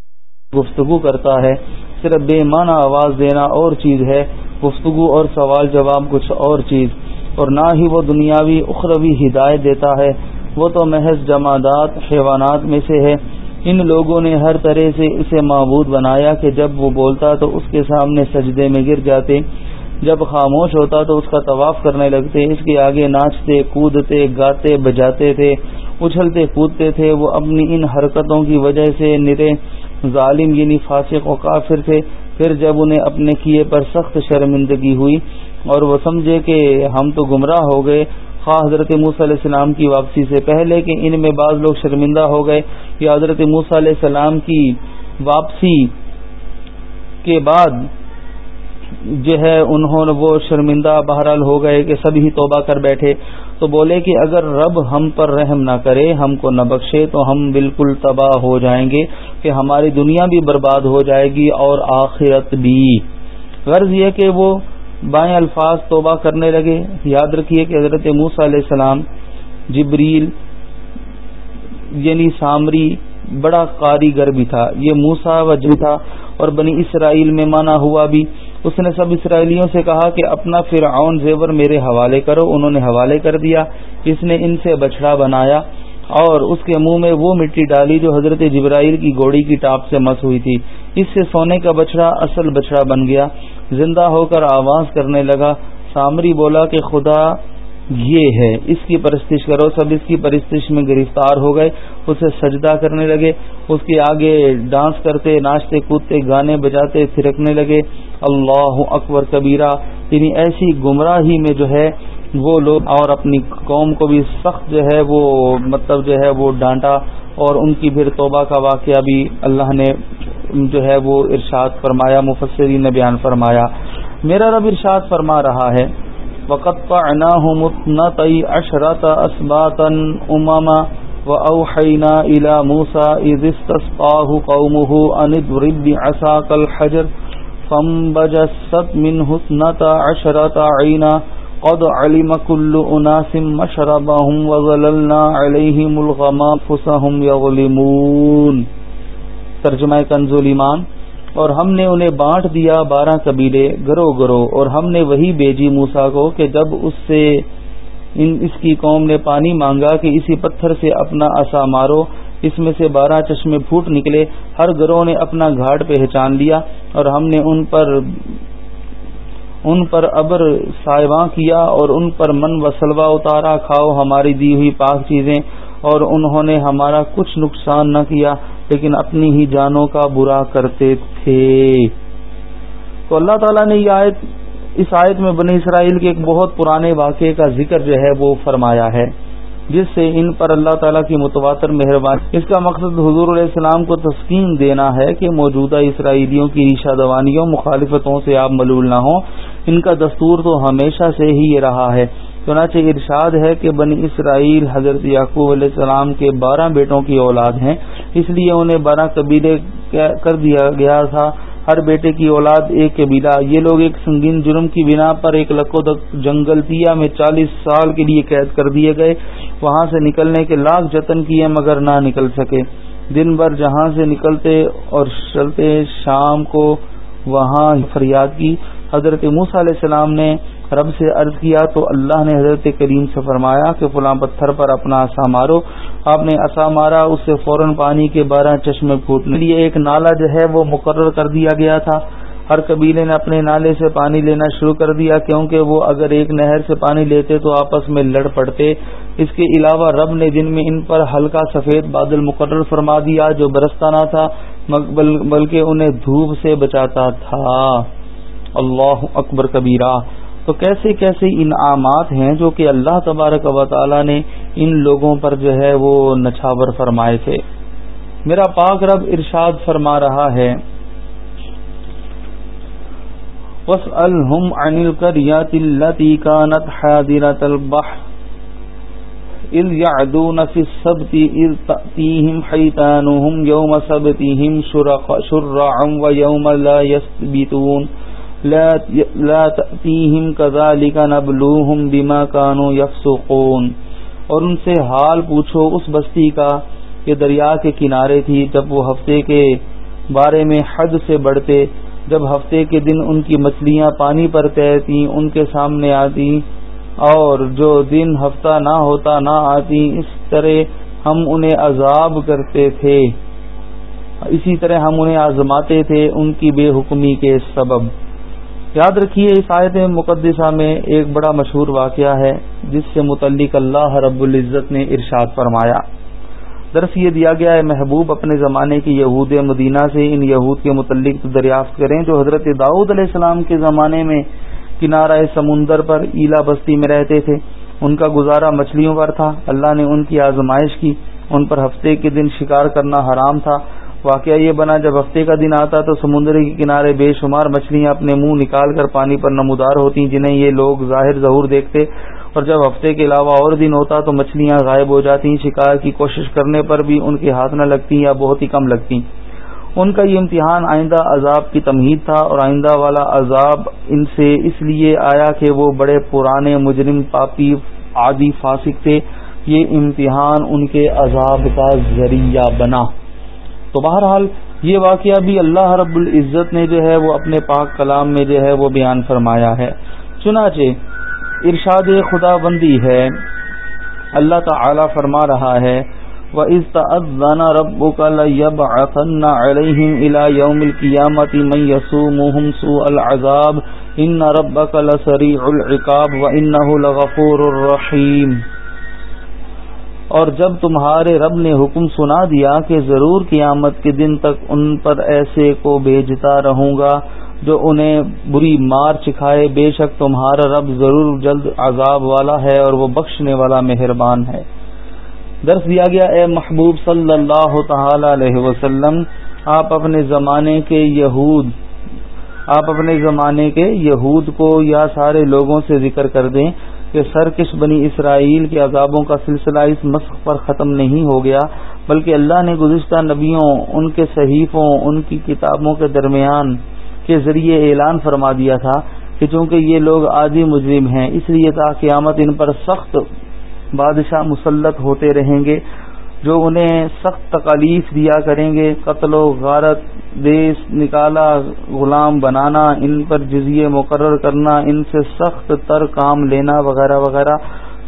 Speaker 1: گفتگو کرتا ہے۔ صرف بے معنی آواز دینا اور چیز ہے۔ گفتگو اور سوال جواب کچھ اور چیز۔ اور نہ ہی وہ دنیاوی اخروی ہدایت دیتا ہے۔ وہ تو محض جمادات، حیوانات میں سے ہے۔ ان لوگوں نے ہر طرح سے اسے معبود بنایا کہ جب وہ بولتا تو اس کے سامنے سجدے میں گر جاتے۔ جب خاموش ہوتا تو اس کا طواف کرنے لگتے، اس کے آگے ناچتے، کودتے، گاتے، بجاتے تھے، اچھلتے کودتے تھے، وہ اپنی ان حرکتوں کی وجہ سے نرے ظالم یعنی فاسق و کافر تھے۔ پھر جب انہیں اپنے کیے پر سخت شرمندگی ہوئی اور وہ سمجھے کہ ہم تو گمراہ ہو گئے، خواہ حضرت موسیٰ علیہ السلام کی واپسی سے پہلے کہ ان میں بعض لوگ شرمندہ ہو گئے یا حضرت موسیٰ علیہ السلام کی واپسی کے بعد جو ہے انہوں نے وہ شرمندہ بہرحال ہو گئے کہ سب ہی توبہ کر بیٹھے تو بولے کہ اگر رب ہم پر رحم نہ کرے، ہم کو نہ بخشے تو ہم بالکل تباہ ہو جائیں گے کہ ہماری دنیا بھی برباد ہو جائے گی اور آخرت بھی۔ غرض یہ کہ وہ بائیں الفاظ توبہ کرنے لگے۔ یاد رکھیے کہ حضرت موسیٰ علیہ السلام، جبریل یعنی سامری، بڑا کاریگر بھی تھا۔ یہ موسا وجہ تھا اور بنی اسرائیل میں مانا ہوا بھی۔ اس نے سب اسرائیلیوں سے کہا کہ اپنا فرعون زیور میرے حوالے کرو، انہوں نے حوالے کر دیا، اس نے ان سے بچڑا بنایا اور اس کے منہ میں وہ مٹی ڈالی جو حضرت جبرائیل کی گوڑی کی ٹاپ سے مس ہوئی تھی۔ اس سے سونے کا بچڑا اصل بچڑا بن گیا۔ زندہ ہو کر آواز کرنے لگا۔ سامری بولا کہ خدا یہ ہے۔ اس کی پرستش کرو۔ سب اس کی پرستش میں گرفتار ہو گئے۔ اسے سجدہ کرنے لگے۔ اس کے آگے ڈانس کرتے، ناچتے، کودتے، گانے بجاتے تھرکنے لگے۔ اللہ اکبر کبیرہ۔ یعنی ایسی گمراہی میں جو ہے، وہ لوگ اور اپنی قوم کو بھی سخت جو ہے، وہ مطلب جو ہے، وہ ڈانٹا۔ اور ان کی پھر توبہ کا واقعہ بھی اللہ نے جو ہے، وہ ارشاد فرمایا، مفسرین نے بیان فرمایا۔ میرا رب ارشاد فرما رہا ہے۔ وقت اشرت اسباتا اماما وأوحينا إلى موسى إذ استسقاه قومه أن اضرب بعصاك الحجر فانبجست منه اثنتا عشرة عينا قد علم كل أناس مشربهم وظللنا عليهم الغمام فسهم يظلمون ترجمہ کنزول ایمان اور ہم نے انہیں بانٹ دیا بارہ قبیلے گرو گرو اور ہم نے وہی بیجی موسا کو کہ جب اس سے ان اس کی قوم نے پانی مانگا کہ اسی پتھر سے اپنا اصا مارو، اس میں سے بارہ چشمے پھوٹ نکلے، ہر گروہ نے اپنا گھاٹ پہچان لیا، اور ہم نے ان پر ان پر ابر سائباں کیا، اور ان پر من و سلوا اتارا، کھاؤ ہماری دی ہوئی پاک چیزیں، اور انہوں نے ہمارا کچھ نقصان نہ کیا۔ لیکن اپنی ہی جانوں کا برا کرتے تھے۔ تو اللہ تعالیٰ نے یہ آیت، اس آیت میں بنی اسرائیل کے ایک بہت پرانے واقعے کا ذکر جو ہے وہ فرمایا ہے، جس سے ان پر اللہ تعالیٰ کی متواتر مہربانی۔ اس کا مقصد حضور علیہ السلام کو تسکین دینا ہے کہ موجودہ اسرائیلیوں کی ریشہ دوانیوں، مخالفتوں سے آپ ملول نہ ہوں۔ ان کا دستور تو ہمیشہ سے ہی یہ رہا ہے۔ چنانچہ ارشاد ہے کہ بنی اسرائیل حضرت یعقوب علیہ السلام کے بارہ بیٹوں کی اولاد ہیں۔ اس لیے انہیں بارہ قبیلے کر دیا گیا تھا۔ ہر بیٹے کی اولاد ایک قبیلہ۔ یہ لوگ ایک سنگین جرم کی بنا پر ایک لکو جنگل تیا میں چالیس سال کے لیے قید کر دیے گئے۔ وہاں سے نکلنے کے لاکھ جتن کیے مگر نہ نکل سکے۔ دن بھر جہاں سے نکلتے اور چلتے شام کو وہاں فریاد کی۔ حضرت موسیٰ علیہ السلام نے رب سے عرض کیا تو اللہ نے حضرت کریم سے فرمایا کہ فلاں پتھر پر اپنا اصا مارو۔ آپ نے اصا مارا اس سے فوراً پانی کے بارہ چشمے پھوٹنے لیے ایک نالا جو ہے وہ مقرر کر دیا گیا تھا۔ ہر قبیلے نے اپنے نالے سے پانی لینا شروع کر دیا کیونکہ وہ اگر ایک نہر سے پانی لیتے تو آپس میں لڑ پڑتے۔ اس کے علاوہ رب نے دن میں ان پر ہلکا سفید بادل مقرر فرما دیا جو برستا نہ تھا بلکہ انہیں دھوپ سے بچاتا تھا۔ اللہ اکبر کبیرہ۔ تو کیسے کیسے انعامات ہیں جو کہ اللہ تبارک و تعالی نے ان لوگوں پر جو ہے وہ نچھاور فرمائے تھے؟ میرا پاک رب ارشاد فرما رہا ہے، وَاسْأَلْهُمْ عَنِ الْقَرْيَاتِ الَّتِي كَانَتْ حَاضِرَةَ الْبَحْرِ إِذْ يَعْدُونَ فِي السَّبْتِ إِذْ تَأْتِيهِمْ حَيْتَانُهُمْ يَوْمَ سَبْتِهِمْ شُرَّعًا وَيَوْمَ لَا يَسْبِتُونَ لا تأتيهم كذلك نبلوهم بما كانوا يفسقون۔ اور ان سے حال پوچھو اس بستی کا کہ دریا کے کنارے تھی جب وہ ہفتے کے بارے میں حد سے بڑھتے۔ جب ہفتے کے دن ان کی مچھلیاں پانی پر تیرتی ان کے سامنے آتی اور جو دن ہفتہ نہ ہوتا نہ آتی اس طرح ہم انہیں عذاب کرتے تھے۔ اسی طرح ہم انہیں آزماتے تھے ان کی بے حکمی کے سبب۔ یاد رکھیے اس آیت مقدسہ میں ایک بڑا مشہور واقعہ ہے جس سے متعلق اللہ رب العزت نے ارشاد فرمایا۔ درس یہ دیا گیا ہے، محبوب اپنے زمانے کی یہود مدینہ سے ان یہود کے متعلق دریافت کریں جو حضرت داؤد علیہ السلام کے زمانے میں کنارہ سمندر پر ایلا بستی میں رہتے تھے۔ ان کا گزارا مچھلیوں پر تھا۔ اللہ نے ان کی آزمائش کی۔ ان پر ہفتے کے دن شکار کرنا حرام تھا۔ واقعہ یہ بنا، جب ہفتے کا دن آتا تو سمندر کے کنارے بے شمار مچھلیاں اپنے منہ نکال کر پانی پر نمودار ہوتی، جنہیں یہ لوگ ظاہر ظہور دیکھتے۔ اور جب ہفتے کے علاوہ اور دن ہوتا تو مچھلیاں غائب ہو جاتی، شکار کی کوشش کرنے پر بھی ان کے ہاتھ نہ لگتی یا بہت ہی کم لگتی۔ ان کا یہ امتحان آئندہ عذاب کی تمہید تھا اور آئندہ والا عذاب ان سے اس لیے آیا کہ وہ بڑے پرانے مجرم پاپی عادی فاسق تھے۔ یہ امتحان ان کے عذاب کا ذریعہ بنا۔ تو بہرحال یہ واقعہ بھی اللہ رب العزت نے جو ہے وہ اپنے پاک کلام میں جو ہے وہ بیان فرمایا ہے۔ چنانچہ ارشاد خدا بندی ہے۔ اللہ تعالی فرما رہا ہے، وَإِذْ تَأَذَّنَ رَبُّكَ لَيَبْعَثَنَّ عَلَيْهِمْ إِلَى يَوْمِ الْقِيَامَةِ مَنْ يَسُومُهُمْ سُوءَ الْعَذَابِ إِنَّ رَبَّكَ لَسَرِيعُ الْعِقَابِ وَإِنَّهُ لَغَفُورٌ رَحِيمٌ۔ اور جب تمہارے رب نے حکم سنا دیا کہ ضرور قیامت کے دن تک ان پر ایسے کو بھیجتا رہوں گا جو انہیں بری مار چکھائے، بے شک تمہارا رب ضرور جلد عذاب والا ہے اور وہ بخشنے والا مہربان ہے۔ درس دیا گیا، اے محبوب صلی اللہ تعالی علیہ وسلم، آپ اپنے زمانے کے یہود، آپ اپنے زمانے کے یہود کو یا سارے لوگوں سے ذکر کر دیں۔ کہ سرکش بنی اسرائیل کے عذابوں کا سلسلہ اس مسخ پر ختم نہیں ہو گیا، بلکہ اللہ نے گزشتہ نبیوں، ان کے صحیفوں، ان کی کتابوں کے درمیان کے ذریعے اعلان فرما دیا تھا کہ چونکہ یہ لوگ عادی مجرم ہیں، اس لیے تا قیامت ان پر سخت بادشاہ مسلط ہوتے رہیں گے۔ جو انہیں سخت تکالیف دیا کریں گے، قتل و غارت دیش نکالا، غلام بنانا، ان پر جزیے مقرر کرنا، ان سے سخت تر کام لینا وغیرہ وغیرہ۔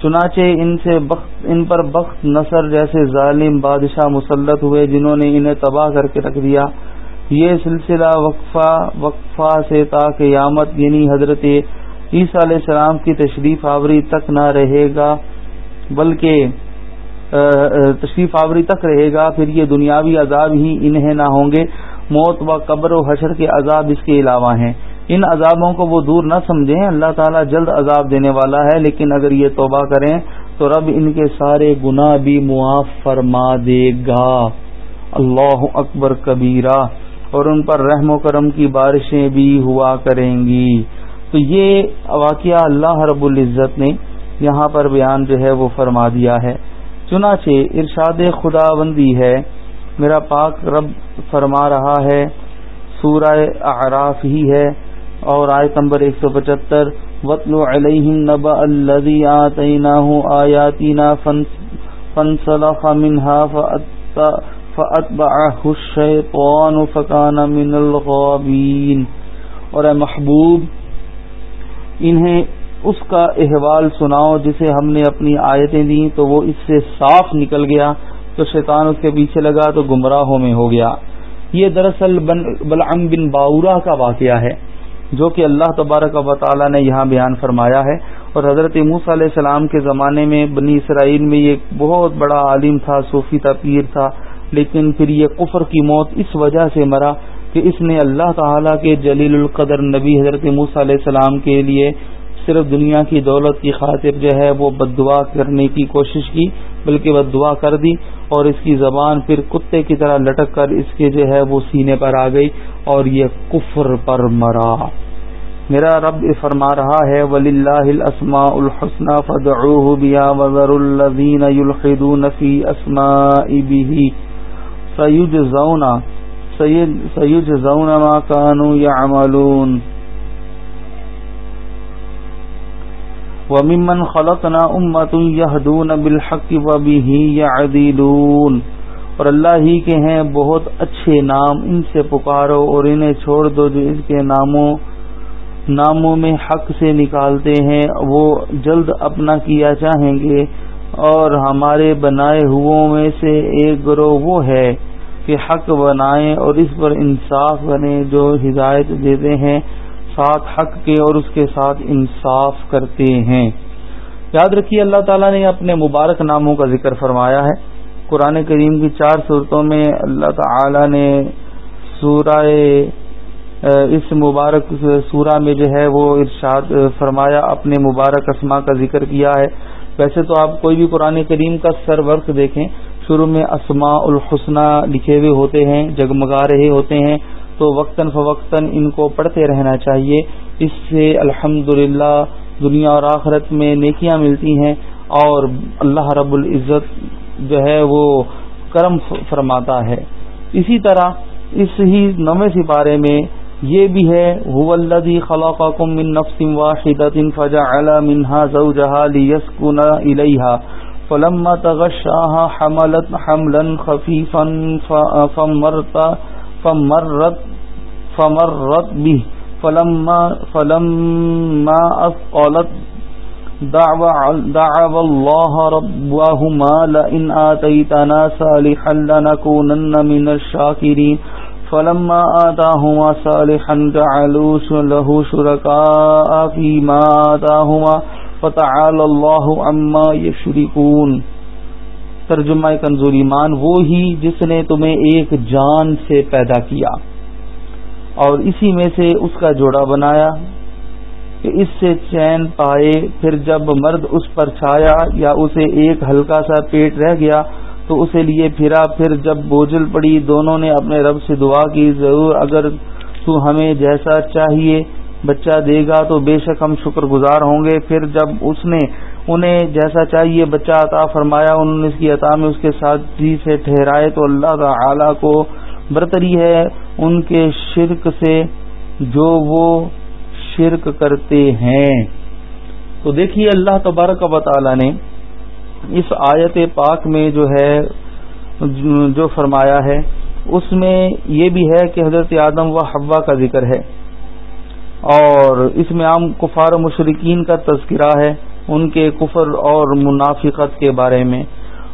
Speaker 1: چنانچہ ان سے بخت، ان پر بخت نصر جیسے ظالم بادشاہ مسلط ہوئے جنہوں نے انہیں تباہ کر کے رکھ دیا۔ یہ سلسلہ وقفہ وقفہ سے تا قیامت یعنی حضرت عیسیٰ علیہ السلام کی تشریف آوری تک نہ رہے گا، بلکہ تشریف آوری تک رہے گا، پھر یہ دنیاوی عذاب ہی انہیں نہ ہوں گے۔ موت و قبر و حشر کے عذاب اس کے علاوہ ہیں۔ ان عذابوں کو وہ دور نہ سمجھیں، اللہ تعالیٰ جلد عذاب دینے والا ہے، لیکن اگر یہ توبہ کریں تو رب ان کے سارے گناہ بھی معاف فرما دے گا۔ اللہ اکبر کبیرہ۔ اور ان پر رحم و کرم کی بارشیں بھی ہوا کریں گی۔ تو یہ واقعہ اللہ رب العزت نے یہاں پر بیان جو ہے وہ فرما دیا ہے۔ چنانچہ ارشاد خدا بندی ہے، میرا پاک رب فرما رہا ہے، سورہ اعراف ہی ہے، اور آیت نمبر ایک سو پچہتر وطل علیہم نبا الذی آتیناہ آیاتینا فانسلخ منها فاتبعه الشیطان فکان من الغابین اور اے محبوب، انہیں اس کا احوال سناؤ جسے ہم نے اپنی آیتیں دیں تو وہ اس سے صاف نکل گیا، تو شیطان اس کے پیچھے لگا تو گمراہوں میں ہو گیا۔ یہ دراصل بلعم بن باورا کا واقعہ ہے، جو کہ اللہ تبارک و تعالی نے یہاں بیان فرمایا ہے۔ اور حضرت موس علیہ السلام کے زمانے میں بنی اسرائیل میں یہ بہت بڑا عالم تھا، صوفی تھا، پیر تھا، لیکن پھر یہ کفر کی موت اس وجہ سے مرا کہ اس نے اللہ تعالی کے جلیل القدر نبی حضرت موس علیہ السلام کے لیے صرف دنیا کی دولت کی خاطر جو ہے وہ بد دعا کرنے کی کوشش کی، بلکہ بد دعا کر دی اور اس کی زبان پھر کتے کی طرح لٹک کر اس کے جو ہے وہ سینے پر آ گئی اور یہ کفر پر مرا۔ میرا رب فرما رہا ہے ولی اللہ السما الحسن فدعوه وزر الذین یلحدون فی اسماء سیجزون سیجزون ما كانوا يعملون۔ وممن خلقنا امت يهدون بالحق وبه يعدلون۔ اور اللہ ہی کے ہیں بہت اچھے نام، ان سے پکارو اور انہیں چھوڑ دو جو اس کے ناموں ناموں میں حق سے نکالتے ہیں، وہ جلد اپنا کیا چاہیں گے۔ اور ہمارے بنائے میں سے ایک گروہ وہ ہے کہ حق بنائیں اور اس پر انصاف بنے جو ہدایت دیتے ہیں۔ ساتھ حق کے اور اس کے ساتھ انصاف کرتے ہیں۔ یاد رکھیے، اللہ تعالیٰ نے اپنے مبارک ناموں کا ذکر فرمایا ہے۔ قرآن کریم کی چار صورتوں میں اللہ تعالی نے سورہ اس مبارک سورہ میں جو ہے وہ ارشاد فرمایا، اپنے مبارک اسما کا ذکر کیا ہے۔ ویسے تو آپ کوئی بھی قرآن کریم کا سر ورق دیکھیں، شروع میں اسماء الحسنہ لکھے ہوئے ہوتے ہیں، جگمگا رہے ہوتے ہیں۔ تو وقتاً فوقتاً ان کو پڑھتے رہنا چاہیے۔ اس سے الحمد دنیا اور آخرت میں نیکیاں ملتی ہیں اور اللہ رب العزت جو ہے وہ کرم فرماتا ہے۔ اسی طرح اس ہی نویں سپارے میں یہ بھی ہے الذي خلقكم من نفس واحدة فجعل منها زوجها ليسكن إليها فلما تغشاها حملت حملا خفيفا فمرت فمرت فمرت به. فلما فلما أثقلت دعوا الله ربهما لئن آتيتنا صالحا لنكونن من الشاكرين. فلما آتاهما صالحا جعلوا له شركاء فيما آتاهما. فتعال اللہ عما یشرکون ترجمہ کنزور ایمان، وہ ہی جس نے تمہیں ایک جان سے پیدا کیا۔ اور اسی میں سے اس کا جوڑا بنایا کہ اس سے چین پائے، پھر جب مرد اس پر چھایا یا اسے ایک ہلکا سا پیٹ رہ گیا تو اسے لیے پھرا۔ پھر جب بوجھل پڑی، دونوں نے اپنے رب سے دعا کی، ضرور اگر تو ہمیں جیسا چاہیے، بچہ دے گا تو بے شک ہم شکر گزار ہوں گے۔ پھر جب اس نے انہیں جیسا چاہیے بچہ عطا فرمایا، انہوں نے اس کی عطا میں اس کے ساتھ جی سے ٹھہرائے تو اللہ تعالی کو برتری ہے ان کے شرک سے جو وہ شرک کرتے ہیں۔ تو دیکھیے اللہ تبارک و تعالی نے اس آیت پاک میں جو ہے، جو فرمایا ہے، اس میں یہ بھی ہے کہ حضرت آدم و حوا کا ذکر ہے۔ اور اس میں عام کفار و مشرقین کا تذکرہ ہے۔ ان کے کفر اور منافقت کے بارے میں۔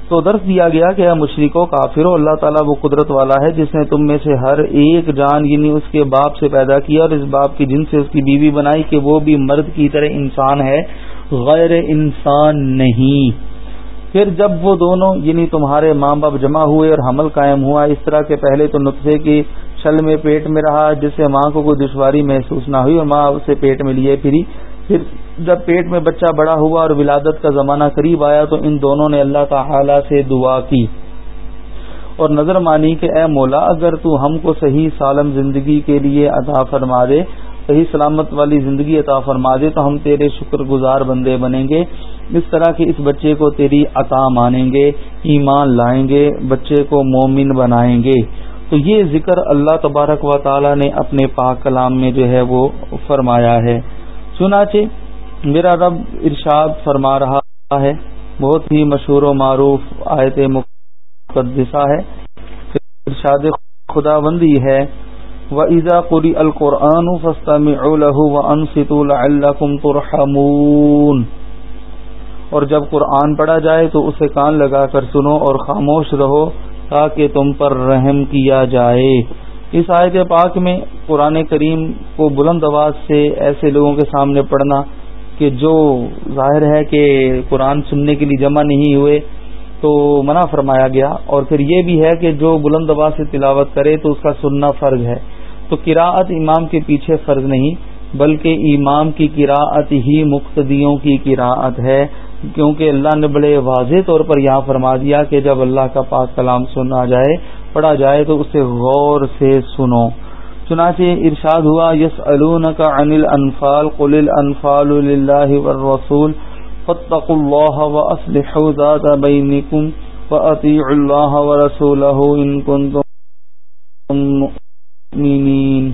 Speaker 1: تو درس دیا گیا کہ مشرقوں کافر اللہ تعالیٰ وہ قدرت والا ہے جس نے تم میں سے ہر ایک جان یعنی اس کے باپ سے پیدا کیا اور اس باپ کی جن سے اس کی بیوی بنائی کہ وہ بھی مرد کی طرح انسان ہے، غیر انسان نہیں۔ پھر جب وہ دونوں یعنی تمہارے ماں باپ جمع ہوئے اور حمل قائم ہوا، اس طرح کے پہلے تو نطفے کی شل میں پیٹ میں رہا، جس سے ماں کو کوئی دشواری محسوس نہ ہوئی اور ماں اسے پیٹ میں لیے پھری۔ پھر جب پیٹ میں بچہ بڑا ہوا اور ولادت کا زمانہ قریب آیا تو ان دونوں نے اللہ تعالی سے دعا کی۔ اور نظر مانی کہ اے مولا، اگر تو ہم کو صحیح سالم زندگی کے لیے عطا فرما دے، صحیح سلامت والی زندگی عطا فرما دے، تو ہم تیرے شکر گزار بندے بنیں گے۔ اس طرح کے اس بچے کو تیری عطا مانیں گے، ایمان لائیں گے، بچے کو مومن بنائیں گے۔ تو یہ ذکر اللہ تبارک و تعالی نے اپنے پاک کلام میں جو ہے وہ فرمایا ہے۔ چنانچہ میرا رب ارشاد فرما رہا ہے، بہت ہی مشہور و معروف آیت مقدسہ ہے۔ ارشاد خدا بندی ہے۔ وَإِذَا قُرِئَ الْقُرْآنُ فَاسْتَمِعُوا لَهُ اور جب قرآن پڑھا جائے تو اسے کان لگا کر سنو اور خاموش رہو تاکہ تم پر رحم کیا جائے۔ اس آیت پاک میں قرآن کریم کو بلند آواز سے ایسے لوگوں کے سامنے پڑھنا کہ جو ظاہر ہے کہ قرآن سننے کے لیے جمع نہیں ہوئے، تو منع فرمایا گیا۔ اور پھر یہ بھی ہے کہ جو بلند آباد سے تلاوت کرے تو اس کا سننا فرض ہے۔ تو قراءت امام کے پیچھے فرض نہیں، بلکہ امام کی قراءت ہی مقتدیوں کی قراءت ہے۔ کیونکہ اللہ نے بڑے واضح طور پر یہاں فرما دیا کہ جب اللہ کا پاک کلام سنا جائے، پڑھا جائے تو اسے غور سے سنو۔ چنانچہ ارشاد ہوا یس کا انل انفال قل الانفال للہ والرسول، فاتقوا الله واصلحوا ذات بينكم واطيعوا الله ورسوله ان كنتم مؤمنين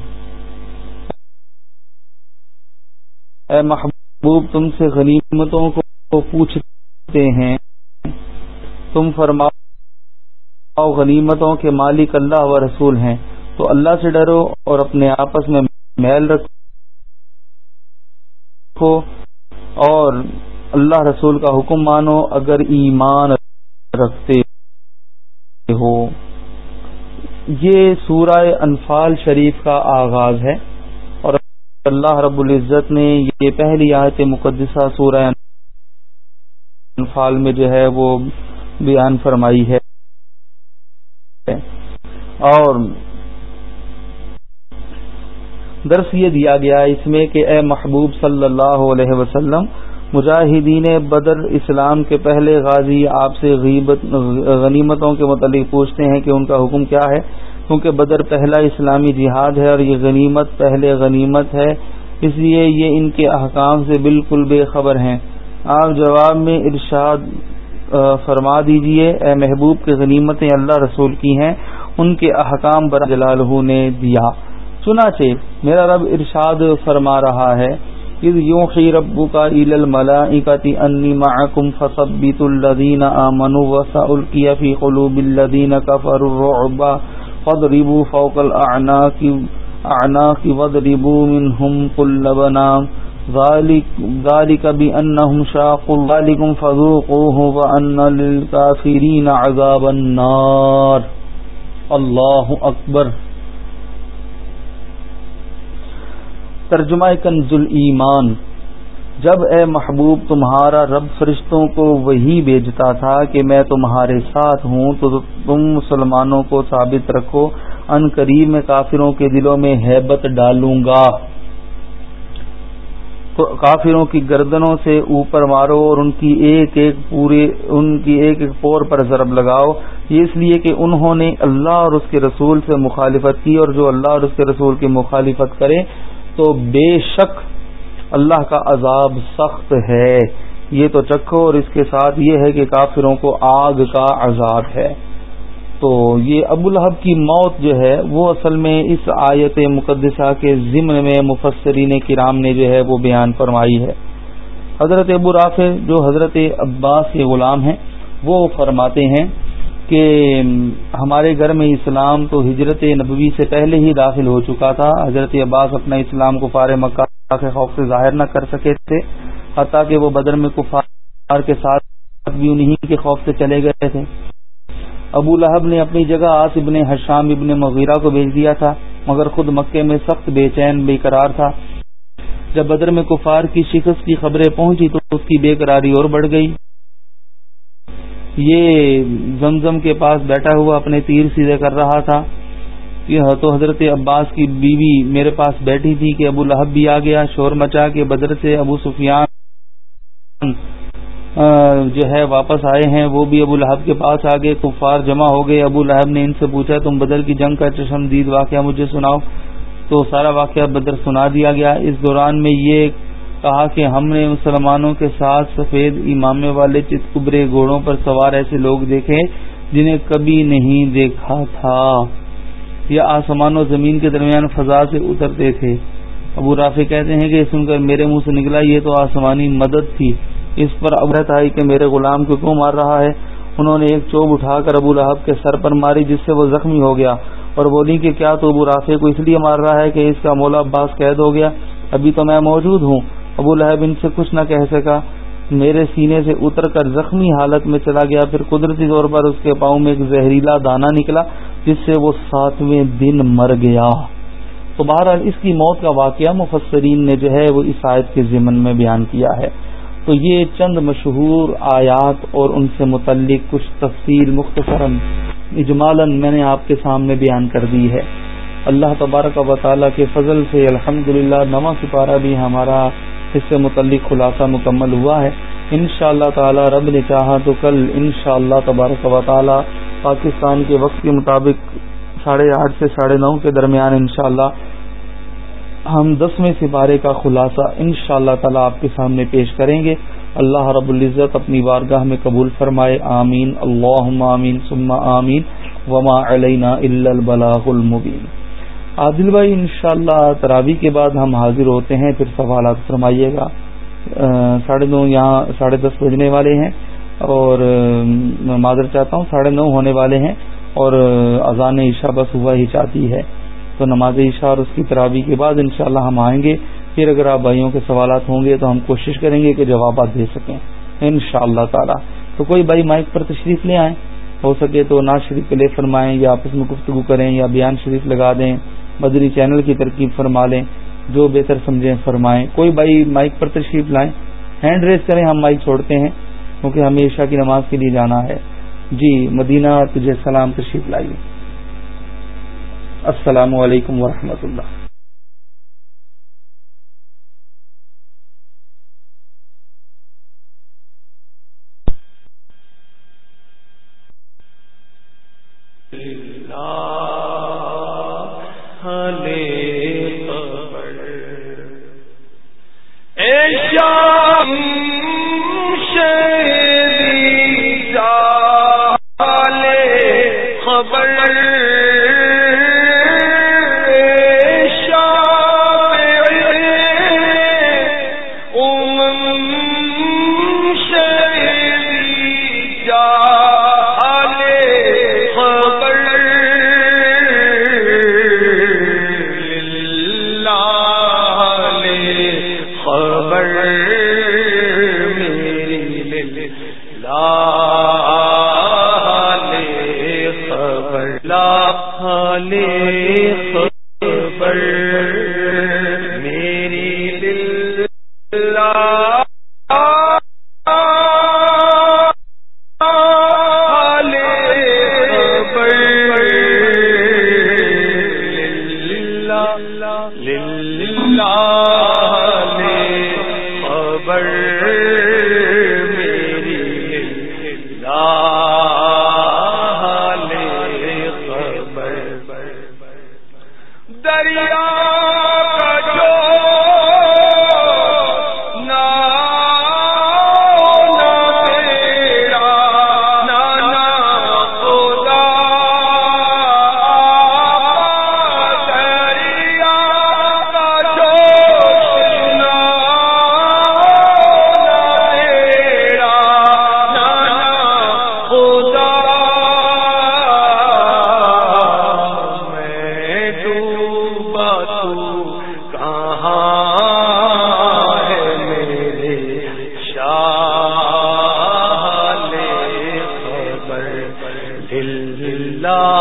Speaker 1: اے محبوب، تم سے غنیمتوں کو پوچھتے ہیں۔ تم فرماؤ، غنیمتوں کے مالک اللہ و رسول ہیں۔ تو اللہ سے ڈرو اور اپنے آپس میں میل رکھو اور اللہ رسول کا حکم مانو، اگر ایمان رکھتے ہو۔ یہ سورہ انفال شریف کا آغاز ہے اور اللہ رب العزت نے یہ پہلی آیت مقدسہ سورہ انفال میں جو ہے وہ بیان فرمائی ہے۔ اور درس یہ دیا گیا اس میں کہ اے محبوب صلی اللہ علیہ وسلم، مجاہدین بدر اسلام کے پہلے غازی آپ سے غنیمتوں کے متعلق پوچھتے ہیں کہ ان کا حکم کیا ہے، کیونکہ بدر پہلا اسلامی جہاد ہے اور یہ غنیمت پہلے غنیمت ہے، اس لیے یہ ان کے احکام سے بالکل بے خبر ہیں۔ آپ جواب میں ارشاد فرما دیجیے، اے محبوب کے غنیمتیں اللہ رسول کی ہیں، ان کے احکام بر جلال نے دیا۔ چنانچہ میرا رب ارشاد فرما رہا ہے، اذ یوحی ربک الى الملائکۃ انی معکم فثبتوا الذین آمنوا وسألقی فی قلوب الذین کفروا الرعب فاضربوا فوق الاعناق، اعناق واضربوا منهم كل بنان ذلك بأنهم شاقوا ذلكم فذوقوه وأن للكافرين عذاب النار۔ اللہ اکبر۔ ترجمہ کنز ایمان، جب اے محبوب تمہارا رب فرشتوں کو وہی بھیجتا تھا کہ میں تمہارے ساتھ ہوں، تو تم مسلمانوں کو ثابت رکھو، ان قریب میں کافروں کے دلوں میں ہیبت ڈالوں گا۔ کافروں کی گردنوں سے اوپر مارو اور ان کی ایک ایک پورے، ان کی ایک ایک پور پر ضرب لگاؤ۔ یہ اس لیے کہ انہوں نے اللہ اور اس کے رسول سے مخالفت کی اور جو اللہ اور اس کے رسول کی مخالفت کرے تو بے شک اللہ کا عذاب سخت ہے۔ یہ تو چکھو اور اس کے ساتھ یہ ہے کہ کافروں کو آگ کا عذاب ہے۔ تو یہ ابو الحب کی موت جو ہے، وہ اصل میں اس آیت مقدسہ کے ضمن میں مفسرین کرام نے جو ہے، وہ بیان فرمائی ہے۔ حضرت ابو رافع، جو حضرت عباس کے غلام ہیں، وہ فرماتے ہیں کہ ہمارے گھر میں اسلام تو ہجرت نبوی سے پہلے ہی داخل ہو چکا تھا۔ حضرت عباس اپنا اسلام کو فار مکہ کے خوف سے ظاہر نہ کر سکے تھے، حتیٰ کہ وہ بدر میں کفار کے ساتھ بھی انہیں کے خوف سے چلے گئے تھے۔ ابو لہب نے اپنی جگہ آس ابن حشام ابن مغیرہ کو بھیج دیا تھا، مگر خود مکے میں سخت بے چین، بے قرار تھا۔ جب بدر میں کفار کی شکست کی خبریں پہنچی تو اس کی بے قراری اور بڑھ گئی۔ یہ زمزم کے پاس بیٹھا ہوا اپنے تیر سیدھے کر رہا تھا۔ تو حضرت عباس کی بیوی میرے پاس بیٹھی تھی کہ ابو لہب بھی آ گیا، شور مچا کے بدر سے ابو سفیان جو ہے واپس آئے ہیں، وہ بھی ابو لہب کے پاس آ گئے، کفار جمع ہو گئے۔ ابو لہب نے ان سے پوچھا، تم بدر کی جنگ کا چشم دید واقعہ مجھے سناؤ۔ تو سارا واقعہ بدر سنا دیا گیا۔ اس دوران میں یہ کہا کہ ہم نے مسلمانوں کے ساتھ سفید امامے والے چت کبرے گھوڑوں پر سوار ایسے لوگ دیکھے جنہیں کبھی نہیں دیکھا تھا۔ یا آسمان و زمین کے درمیان فضا سے اترتے تھے۔ ابو رافع کہتے ہیں کہ سن کر میرے منہ سے نکلا، یہ تو آسمانی مدد تھی۔ اس پر ابرت آئی کہ میرے غلام کو کیوں مار رہا ہے؟ انہوں نے ایک چوب اٹھا کر ابو لہب کے سر پر ماری، جس سے وہ زخمی ہو گیا۔ اور بولی کہ کیا تو ابو رافع کو اس لیے مار رہا ہے کہ اس کا مولا عباس قید ہو گیا۔ ابھی تو میں موجود ہوں۔ ابو لہب ان سے کچھ نہ کہہ سکا۔ میرے سینے سے اتر کر زخمی حالت میں چلا گیا۔ پھر قدرتی طور پر اس کے پاؤں میں ایک زہریلا دانہ نکلا، جس سے وہ ساتویں دن مر گیا۔ تو بہرحال اس کی موت کا واقعہ مفسرین نے جو ہے وہ اس آیت کے ضمن میں بیان کیا ہے۔ تو یہ چند مشہور آیات اور ان سے متعلق کچھ تفصیل مختصرا، اجمالاً میں نے آپ کے سامنے بیان کر دی ہے۔ اللہ تبارک و تعالیٰ کے فضل سے الحمد للہ نواں سپارہ بھی ہمارا اس سے متعلق خلاصہ مکمل ہوا ہے۔ ان شاء اللہ تعالیٰ رب نے چاہا تو کل ان شاء اللہ تبارک و تعالیٰ پاکستان کے وقت کے مطابق ساڑھے آٹھ سے ساڑھے نو کے درمیان انشاءاللہ ہم دسویں سپارے کا خلاصہ ان شاء اللہ تعالیٰ آپ کے سامنے پیش کریں گے۔ اللہ رب العزت اپنی بارگاہ میں قبول فرمائے۔ آمین۔ اللہ آمین۔ ثم آمین۔ وما علینا البلاغ المبین۔ عادل بھائی، انشاءاللہ اللہ تراوی کے بعد ہم حاضر ہوتے ہیں، پھر سوالات فرمائیے گا۔ ساڑھے نو یہاں ساڑھے دس بجنے والے ہیں اور معذر چاہتا ہوں، ساڑھے نو ہونے والے ہیں اور اذان عشاء بس ہوا ہی چاہتی ہے۔ تو نماز عشاء اور اس کی تراوی کے بعد انشاءاللہ ہم آئیں گے۔ پھر اگر آپ بھائیوں کے سوالات ہوں گے تو ہم کوشش کریں گے کہ جوابات دے سکیں ان شاء اللہ تعالیٰ۔ تو کوئی بھائی مائک پر تشریف لے آئیں۔ ہو سکے تو ناز شریف کے لے فرمائیں یا آپس میں گفتگو کریں یا بیان شریف لگا دیں، بدری چینل کی ترکیب فرما لیں، جو بہتر سمجھیں، فرمائیں۔ کوئی بھائی مائک پر تشریف لائیں۔ ہینڈ ریز کریں، ہم مائک چھوڑتے ہیں، کیونکہ ہمیں عشاء کی نماز کے لیے جانا ہے۔ جی مدینہ، تجھے سلام تشریف لائیے۔ السلام علیکم ورحمۃ اللہ۔
Speaker 2: السلام